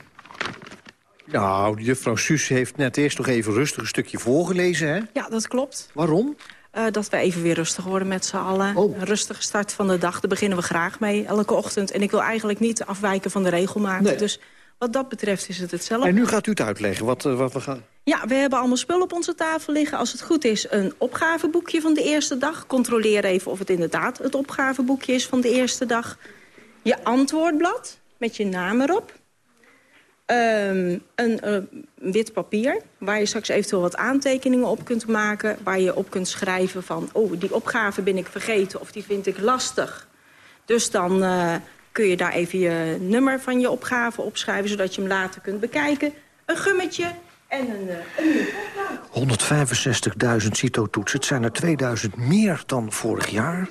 Nou, juffrouw Suus heeft net eerst nog even rustig een stukje voorgelezen, hè? Ja, dat klopt. Waarom? Eh, dat we even weer rustig worden met z'n allen. Oh. Een rustige start van de dag, daar beginnen we graag mee, elke ochtend. En ik wil eigenlijk niet afwijken van de regelmaat. Dus wat dat betreft is het hetzelfde. En nu gaat u het uitleggen, wat, eh, wat we gaan... Ja, we hebben allemaal spullen op onze tafel liggen. Als het goed is, een opgaveboekje van de eerste dag. Controleer even of het inderdaad het opgaveboekje is van de eerste dag. Je antwoordblad met je naam erop. Ehm, een eh, wit papier waar je straks eventueel wat aantekeningen op kunt maken. Waar je op kunt schrijven van, oh, die opgave ben ik vergeten of die vind ik lastig. Dus dan eh, kun je daar even je nummer van je opgave opschrijven... zodat je hem later kunt bekijken. Een gummetje en een, uh, een nieuw 165.000 CITO-toetsen. Het zijn er 2000 meer dan vorig jaar.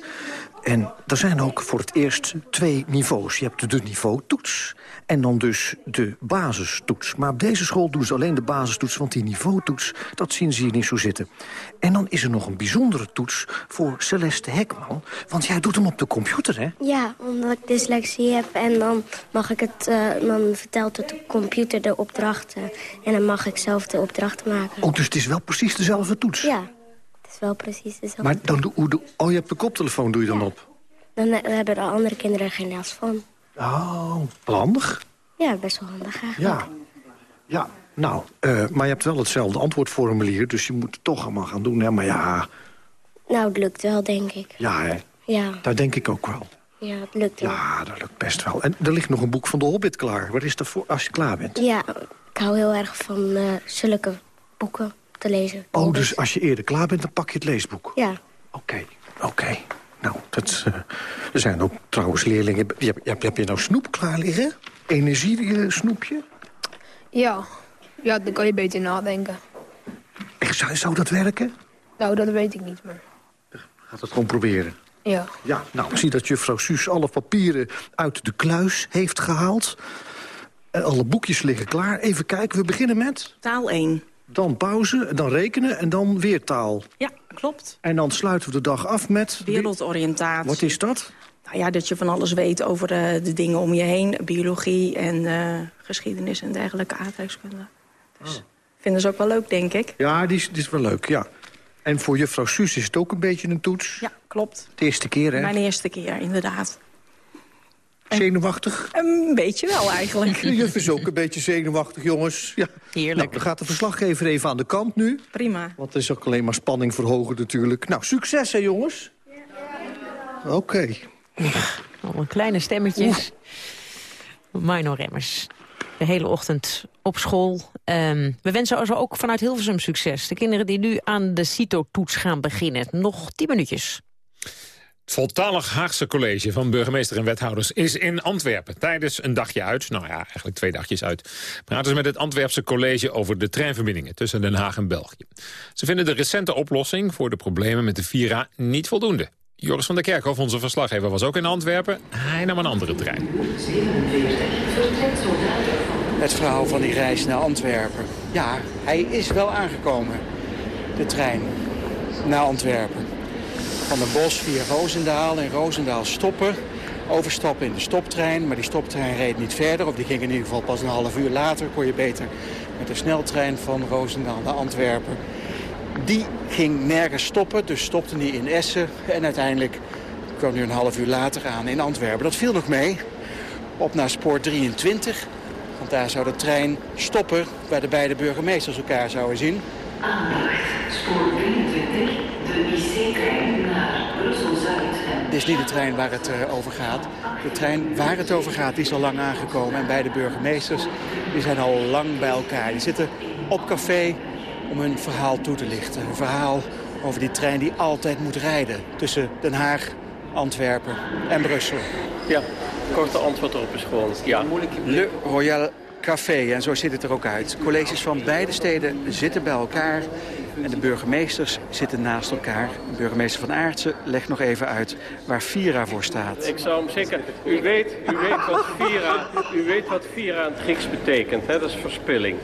En er zijn ook voor het eerst twee niveaus. Je hebt de niveautoets en dan dus de basistoets. Maar op deze school doen ze alleen de basistoets, want die niveautoets... dat zien ze hier niet zo zitten. En dan is er nog een bijzondere toets voor Celeste Hekman. Want jij doet hem op de computer, hè? Ja, omdat ik dyslexie heb en dan mag ik het, uh, dan vertelt het de computer de opdrachten. En dan mag ik zelf de opdrachten maken. Oh, dus het is wel precies dezelfde toets? Ja, is wel precies dezelfde Maar dan, doe- hoe doe- oh, je hebt de koptelefoon, doe je dan op? Dan eh, hebben de andere kinderen er geen last van. Oh, handig. Ja, best wel handig eigenlijk. Ja. Ja, nou, eh, maar je hebt wel hetzelfde antwoordformulier... dus je moet het toch allemaal gaan doen, hè? Maar ja, Nou, het lukt wel, denk ik. ja, hè? Ja, daar denk ik ook wel. ja het lukt wel. Ja, dat lukt best wel. En er ligt nog een boek van de Hobbit klaar. Wat is dat voor als je klaar bent? Ja, ik hou heel erg van eh, zulke boeken te lezen. Oh, dus als je eerder klaar bent, dan pak je het leesboek. Ja, Oké, oké. Nou, dat, eh, er zijn ook trouwens leerlingen... Heb, heb je nou snoep klaar liggen? Energiesnoepje? Ja. ja, dan kan je beter nadenken. Echt, zou, zou dat werken? Nou, dat weet ik niet, maar Gaat het gewoon proberen. ja. Ja, nou, ik zie dat juffrouw Suus alle papieren uit de kluis heeft gehaald. En alle boekjes liggen klaar. Even kijken, we beginnen met... Taal 1. Dan pauze, dan rekenen en dan weer taal. Ja, klopt. En dan sluiten we de dag af met... Wereldoriëntatie. Wat is dat? Nou ja, dat je van alles weet over eh, de dingen om je heen. Biologie en eh, geschiedenis en dergelijke aardrijkskunde. Dus vinden ze ook wel leuk, denk ik. Ja, die is, die is wel leuk, ja. En voor juffrouw Suus is het ook een beetje een toets? Ja, klopt. De eerste keer, hè? Mijn eerste keer, inderdaad. Zenuwachtig? Een beetje wel, eigenlijk. De juf is ook een beetje zenuwachtig, jongens. Ja. Heerlijk. Nou, dan gaat de verslaggever even aan de kant nu. Prima. Want het is ook alleen maar spanning verhogen natuurlijk. Nou, succes hè, jongens? Oké. Allemaal kleine stemmetjes. Mino Remmers. De hele ochtend op school. Ehm, we wensen ze ook vanuit Hilversum succes. De kinderen die nu aan de CITO-toets gaan beginnen. Nog tien minuutjes. Het Haagse college van burgemeester en wethouders is in Antwerpen. Tijdens een dagje uit, nou ja, eigenlijk twee dagjes uit... praten ze met het Antwerpse college over de treinverbindingen tussen Den Haag en België. Ze vinden de recente oplossing voor de problemen met de Vira niet voldoende. Joris van der Kerkhof, onze verslaggever, was ook in Antwerpen. Hij nam een andere trein. Het verhaal van die reis naar Antwerpen. Ja, hij is wel aangekomen, de trein, naar Antwerpen. Van den Bosch via Roosendaal en Roosendaal stoppen. Overstappen in de stoptrein, maar die stoptrein reed niet verder. Of die ging in ieder geval pas een half uur later. Kon je beter met de sneltrein van Roosendaal naar Antwerpen. Die ging nergens stoppen, dus stopte die in Essen. En uiteindelijk kwam nu een half uur later aan in Antwerpen. Dat viel nog mee. Op naar spoor 23. Want daar zou de trein stoppen waar de beide burgemeesters elkaar zouden zien. Spoor 23, de IC-trein naar Brussel-Zuid. Dit is niet de trein waar het uh, over gaat. De trein waar het over gaat die is al lang aangekomen. En beide burgemeesters die zijn al lang bij elkaar. Die zitten op café om hun verhaal toe te lichten. Een verhaal over die trein die altijd moet rijden. Tussen Den Haag, Antwerpen en Brussel. Ja, korte antwoord erop is gewoon ja. Le Royal Café, en zo ziet het er ook uit. Colleges van beide steden zitten bij elkaar en de burgemeesters zitten naast elkaar. De burgemeester van Aartsen legt nog even uit waar Vira voor staat. Ik zou hem zeker... U weet, u weet, wat, Vira, u weet wat Vira in het Grieks betekent, hè? dat is verspilling.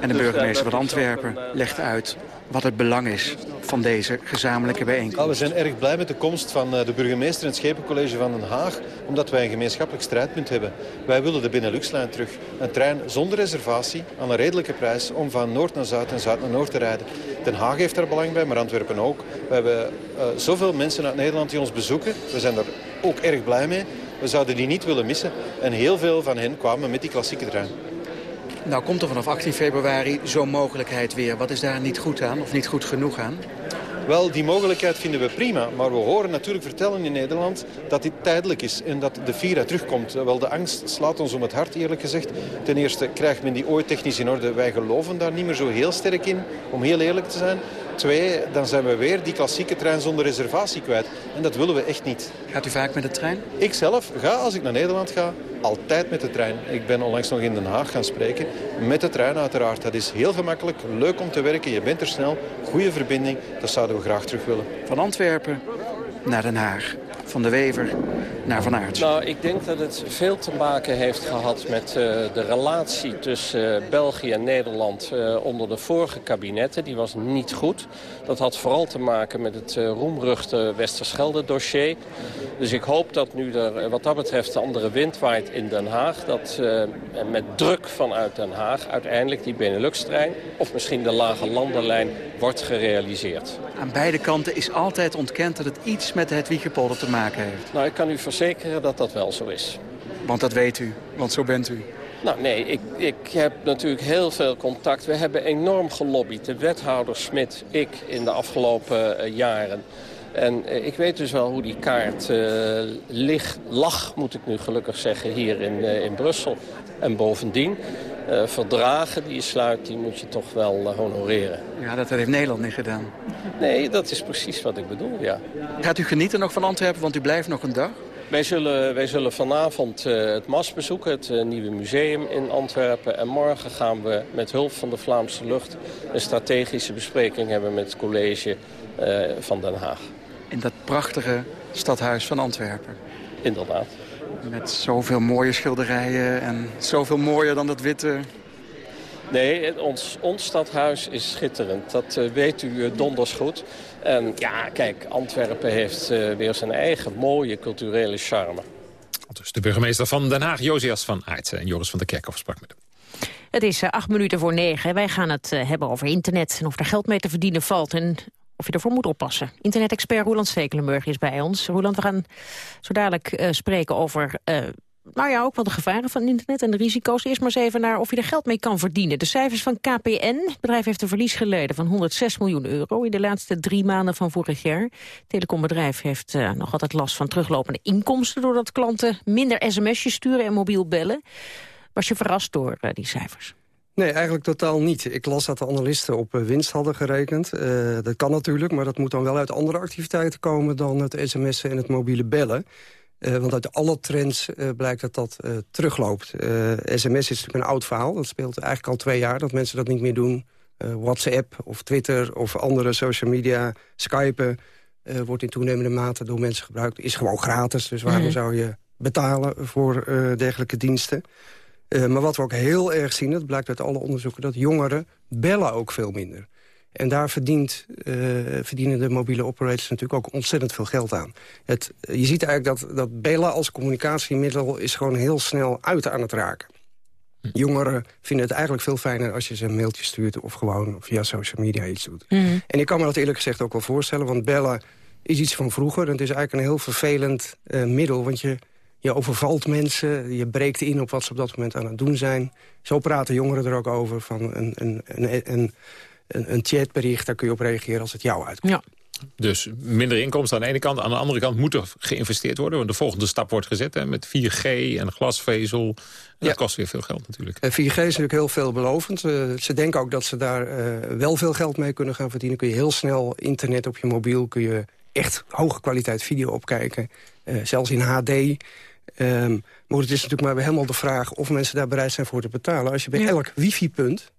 En de Dus, eh, burgemeester van Antwerpen eh, legt uit wat het belang is van deze gezamenlijke bijeenkomst. Ja, we zijn erg blij met de komst van eh, de burgemeester en het Schepencollege van Den Haag, omdat wij een gemeenschappelijk strijdpunt hebben. Wij willen de Beneluxlijn terug. Een trein zonder reservatie, aan een redelijke prijs, om van noord naar zuid en zuid naar noord te rijden. Den Haag heeft daar belang bij, maar Antwerpen ook. We hebben eh, zoveel mensen uit Nederland die ons bezoeken. We zijn daar ook erg blij mee. We zouden die niet willen missen. En heel veel van hen kwamen met die klassieke trein. Nou komt er vanaf 18 februari zo'n mogelijkheid weer. Wat is daar niet goed aan of niet goed genoeg aan? Wel, die mogelijkheid vinden we prima. Maar we horen natuurlijk vertellen in Nederland dat dit tijdelijk is. En dat de Vira terugkomt. Wel, de angst slaat ons om het hart, eerlijk gezegd. Ten eerste krijgt men die ooit technisch in orde. Wij geloven daar niet meer zo heel sterk in, om heel eerlijk te zijn. Twee, dan zijn we weer die klassieke trein zonder reservatie kwijt. En dat willen we echt niet. Gaat u vaak met de trein? Ik zelf ga, als ik naar Nederland ga, altijd met de trein. Ik ben onlangs nog in Den Haag gaan spreken. Met de trein uiteraard. Dat is heel gemakkelijk, leuk om te werken. Je bent er snel, goede verbinding. Dat zouden we graag terug willen. Van Antwerpen naar Den Haag. Van de Wever naar Van Aert. Nou, ik denk dat het veel te maken heeft gehad met uh, de relatie tussen uh, België en Nederland uh, onder de vorige kabinetten. Die was niet goed. Dat had vooral te maken met het roemruchte Westerschelde-dossier. Dus ik hoop dat nu er wat dat betreft de andere wind waait in Den Haag. Dat met druk vanuit Den Haag uiteindelijk die Benelux-trein... of misschien de lage landenlijn wordt gerealiseerd. Aan beide kanten is altijd ontkend dat het iets met het Wiegepolder te maken heeft. Nou, ik kan u verzekeren dat dat wel zo is. Want dat weet u, want zo bent u. Nou nee, ik, ik heb natuurlijk heel veel contact. We hebben enorm gelobbyd, de wethouder Smit, ik, in de afgelopen uh, jaren. En uh, ik weet dus wel hoe die kaart uh, lig, lag, moet ik nu gelukkig zeggen, hier in, in Brussel. En bovendien, verdragen die je sluit, die moet je toch wel honoreren. Ja, dat heeft Nederland niet gedaan. Nee, dat is precies wat ik bedoel, ja. Gaat u genieten nog van Antwerpen, want u blijft nog een dag? Wij zullen, wij zullen vanavond uh, het MAS bezoeken, het uh, nieuwe museum in Antwerpen. En morgen gaan we met hulp van de Vlaamse lucht een strategische bespreking hebben met het college uh, van Den Haag. In dat prachtige stadhuis van Antwerpen. Inderdaad. Met zoveel mooie schilderijen en zoveel mooier dan dat witte... Nee, ons, ons stadhuis is schitterend. Dat uh, weet u uh, donders goed. En ja, kijk, Antwerpen heeft uh, weer zijn eigen mooie culturele charme. Dus de burgemeester van Den Haag, Josias van Aertsen. En Joris van der Kerkhoff sprak met hem. Het is acht minuten voor negen. Wij gaan het hebben over internet en of er geld mee te verdienen valt. En of je ervoor moet oppassen. Internet-expert Roland Stekelenburg is bij ons. Roland, we gaan zo dadelijk spreken over nou ja, ook wel de gevaren van internet en de risico's. Eerst maar eens even naar of je er geld mee kan verdienen. De cijfers van KPN. Het bedrijf heeft een verlies geleden van 106 miljoen euro... in de laatste drie maanden van vorig jaar. Het telecombedrijf heeft uh, nog altijd last van teruglopende inkomsten... doordat klanten minder sms'jes sturen en mobiel bellen. Was je verrast door uh, die cijfers? Nee, eigenlijk totaal niet. Ik las dat de analisten op winst hadden gerekend. Dat kan natuurlijk, maar dat moet dan wel uit andere activiteiten komen... dan het sms'en en het mobiele bellen. Uh, want uit alle trends uh, blijkt dat dat uh, terugloopt. sms is natuurlijk een oud verhaal. Dat speelt eigenlijk al twee jaar dat mensen dat niet meer doen. WhatsApp of Twitter of andere social media, Skypen... wordt in toenemende mate door mensen gebruikt. Is gewoon gratis, dus waarom mm. zou je betalen voor dergelijke diensten? maar wat we ook heel erg zien, dat blijkt uit alle onderzoeken... dat jongeren bellen ook veel minder. En daar verdient, uh, verdienen de mobiele operators natuurlijk ook ontzettend veel geld aan. Het, je ziet eigenlijk dat, dat bellen als communicatiemiddel is gewoon heel snel uit aan het raken. Jongeren vinden het eigenlijk veel fijner als je ze een mailtje stuurt... of gewoon via social media iets doet. Mhm. En ik kan me dat eerlijk gezegd ook wel voorstellen, want bellen is iets van vroeger. En het is eigenlijk een heel vervelend eh, middel, want je, je overvalt mensen... je breekt in op wat ze op dat moment aan het doen zijn. Zo praten jongeren er ook over, van een, een, een, een, een, een chatbericht... daar kun je op reageren als het jou uitkomt. Ja. Dus minder inkomsten aan de ene kant. Aan de andere kant moet er geïnvesteerd worden. Want de volgende stap wordt gezet hè, met 4G en glasvezel. En dat kost weer veel geld natuurlijk. Eh, 4G is natuurlijk heel veelbelovend. Eh, ze denken ook dat ze daar eh, wel veel geld mee kunnen gaan verdienen. Kun je heel snel internet op je mobiel, kun je echt hoge kwaliteit video opkijken. Eh, zelfs in HD. Ehm, maar het is natuurlijk maar weer helemaal de vraag of mensen daar bereid zijn voor te betalen. Als je bij elk wifi-punt,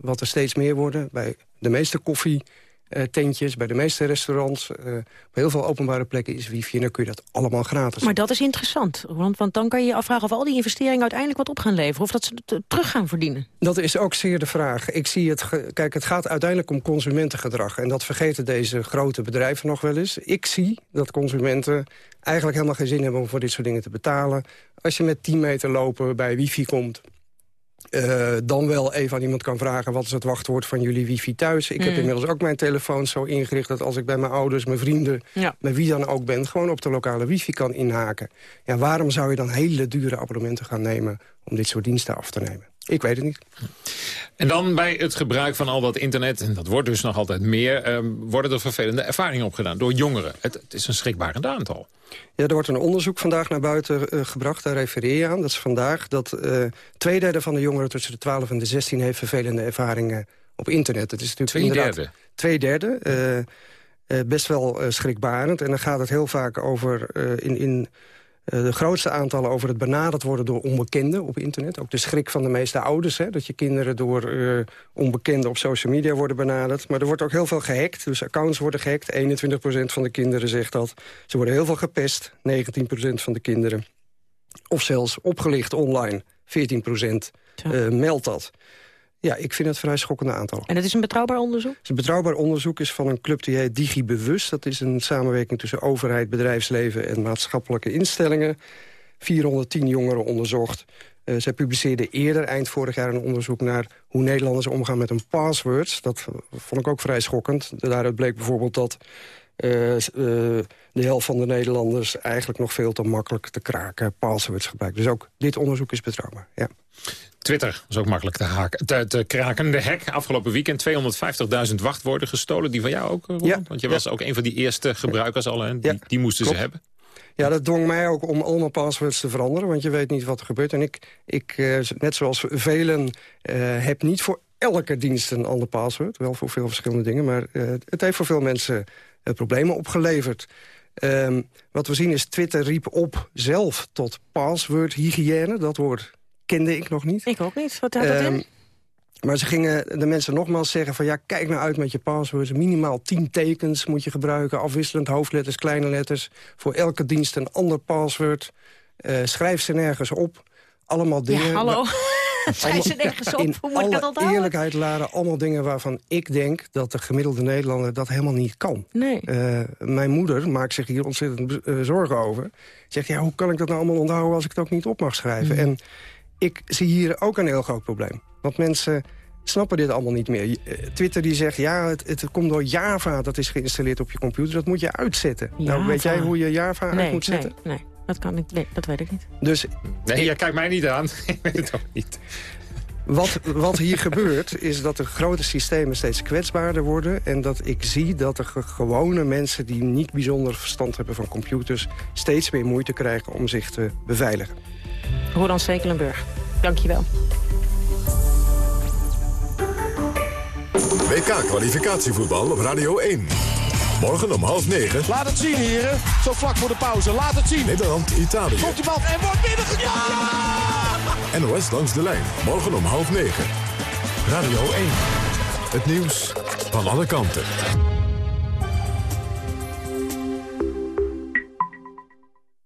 wat er steeds meer worden... bij de meeste koffietentjes, bij de meeste restaurants... eh, op heel veel openbare plekken is wifi en dan kun je dat allemaal gratis Maar dat is interessant, want, want dan kan je je afvragen... of al die investeringen uiteindelijk wat op gaan leveren... of dat ze het terug gaan verdienen. Dat is ook zeer de vraag. Ik zie het, kijk, het gaat uiteindelijk om consumentengedrag. En dat vergeten deze grote bedrijven nog wel eens. Ik zie dat consumenten eigenlijk helemaal geen zin hebben om voor dit soort dingen te betalen. Als je met 10 meter lopen bij wifi komt... eh, dan wel even aan iemand kan vragen... wat is het wachtwoord van jullie wifi thuis? Ik heb Mm. inmiddels ook mijn telefoon zo ingericht... dat als ik bij mijn ouders, mijn vrienden, Ja. met wie dan ook ben... gewoon op de lokale wifi kan inhaken. Ja, waarom zou je dan hele dure abonnementen gaan nemen... om dit soort diensten af te nemen? Ik weet het niet. En dan bij het gebruik van al dat internet, en dat wordt dus nog altijd meer... ehm, worden er vervelende ervaringen opgedaan door jongeren. Het, het is een schrikbarend aantal. Ja, er wordt een onderzoek vandaag naar buiten eh, gebracht. Daar refereer je aan. Dat is vandaag dat eh twee derde van de jongeren tussen de 12 en de 16... heeft vervelende ervaringen op internet. Het is natuurlijk Twee inderdaad derde? Twee derde. eh, best wel schrikbarend. En dan gaat het heel vaak over... in, in de grootste aantallen over het benaderd worden door onbekenden op internet. Ook de schrik van de meeste ouders. Hè, dat je kinderen door eh, onbekenden op social media worden benaderd. Maar er wordt ook heel veel gehackt. Dus accounts worden gehackt. 21% van de kinderen zegt dat. Ze worden heel veel gepest. 19% van de kinderen. Of zelfs opgelicht online. 14% eh, meldt dat. Ja, ik vind het vrij schokkende aantal. En het is een betrouwbaar onderzoek? Het is een betrouwbaar onderzoek is van een club die heet DigiBewust. Dat is een samenwerking tussen overheid, bedrijfsleven en maatschappelijke instellingen. 410 jongeren onderzocht. Eh, zij publiceerden eerder, eind vorig jaar, een onderzoek naar hoe Nederlanders omgaan met hun passwords. Dat vond ik ook vrij schokkend. Daaruit bleek bijvoorbeeld dat eh, eh, de helft van de Nederlanders eigenlijk nog veel te makkelijk te kraken passwords gebruikt. Dus ook dit onderzoek is betrouwbaar. Ja. Twitter is ook makkelijk te, haken, te, te kraken. De hack afgelopen weekend 250.000 wachtwoorden gestolen. Die van jou ook, Roland? Ja. Want je was ook een van die eerste gebruikers al. Hè? Die, die moesten klopt. ze hebben. Ja, dat dwong mij ook om allemaal passwords te veranderen. Want je weet niet wat er gebeurt. En ik, ik eh, net zoals velen, eh, heb niet voor elke dienst een ander password. Wel voor veel verschillende dingen. Maar eh, het heeft voor veel mensen eh, problemen opgeleverd. Ehm, wat we zien is Twitter riep op zelf tot passwordhygiëne. Dat woord kende ik nog niet. Ik ook niet. Wat houdt dat Ehm, in? Maar ze gingen de mensen nogmaals zeggen van... ja, kijk nou uit met je passwords. Minimaal 10 tekens moet je gebruiken. Afwisselend hoofdletters, kleine letters. Voor elke dienst een ander password. Eh, schrijf ze nergens op. Allemaal dingen... Ja, hallo. Schrijf ze nergens op. Hoe moet ik dat onthouden? eerlijkheid, Lara, allemaal dingen waarvan ik denk... dat de gemiddelde Nederlander dat helemaal niet kan. Nee. Eh, mijn moeder maakt zich hier ontzettend eh, zorgen over. Zegt, ja, hoe kan ik dat nou allemaal onthouden... als ik het ook niet op mag schrijven? Mm. En ik zie hier ook een heel groot probleem. Want mensen snappen dit allemaal niet meer. Eh, Twitter die zegt, ja, het, het komt door Java, dat is geïnstalleerd op je computer. Dat moet je uitzetten. Nou, weet jij hoe je Java nee, uit moet zetten? Nee, nee, dat kan ik. Nee, dat weet ik niet. Dus Nee, jij kijkt mij niet aan. ik weet het ook niet. wat, wat hier gebeurt, is dat de grote systemen steeds kwetsbaarder worden... en dat ik zie dat de ge- gewone mensen die niet bijzonder verstand hebben van computers... steeds meer moeite krijgen om zich te beveiligen. Roland Stekelenburg, je wel. WK-kwalificatievoetbal op Radio 1. Morgen om half negen. Laat het zien, heren. Zo vlak voor de pauze. Laat het zien. Nederland-Italië. Komt die bal en wordt binnengekomen. NOS langs de lijn. Morgen om half negen. Radio 1. Het nieuws van alle kanten.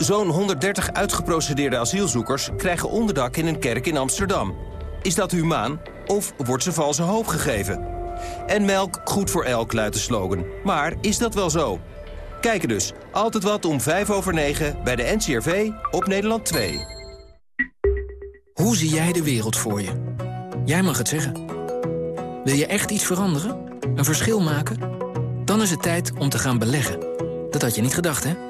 Zo'n 130 uitgeprocedeerde asielzoekers krijgen onderdak in een kerk in Amsterdam. Is dat humaan of wordt ze valse hoop gegeven? En melk goed voor elk, luidt de slogan. Maar is dat wel zo? Kijken dus. Altijd wat om 5 over 9 bij de NCRV op Nederland 2. Hoe zie jij de wereld voor je? Jij mag het zeggen. Wil je echt iets veranderen? Een verschil maken? Dan is het tijd om te gaan beleggen. Dat had je niet gedacht, hè?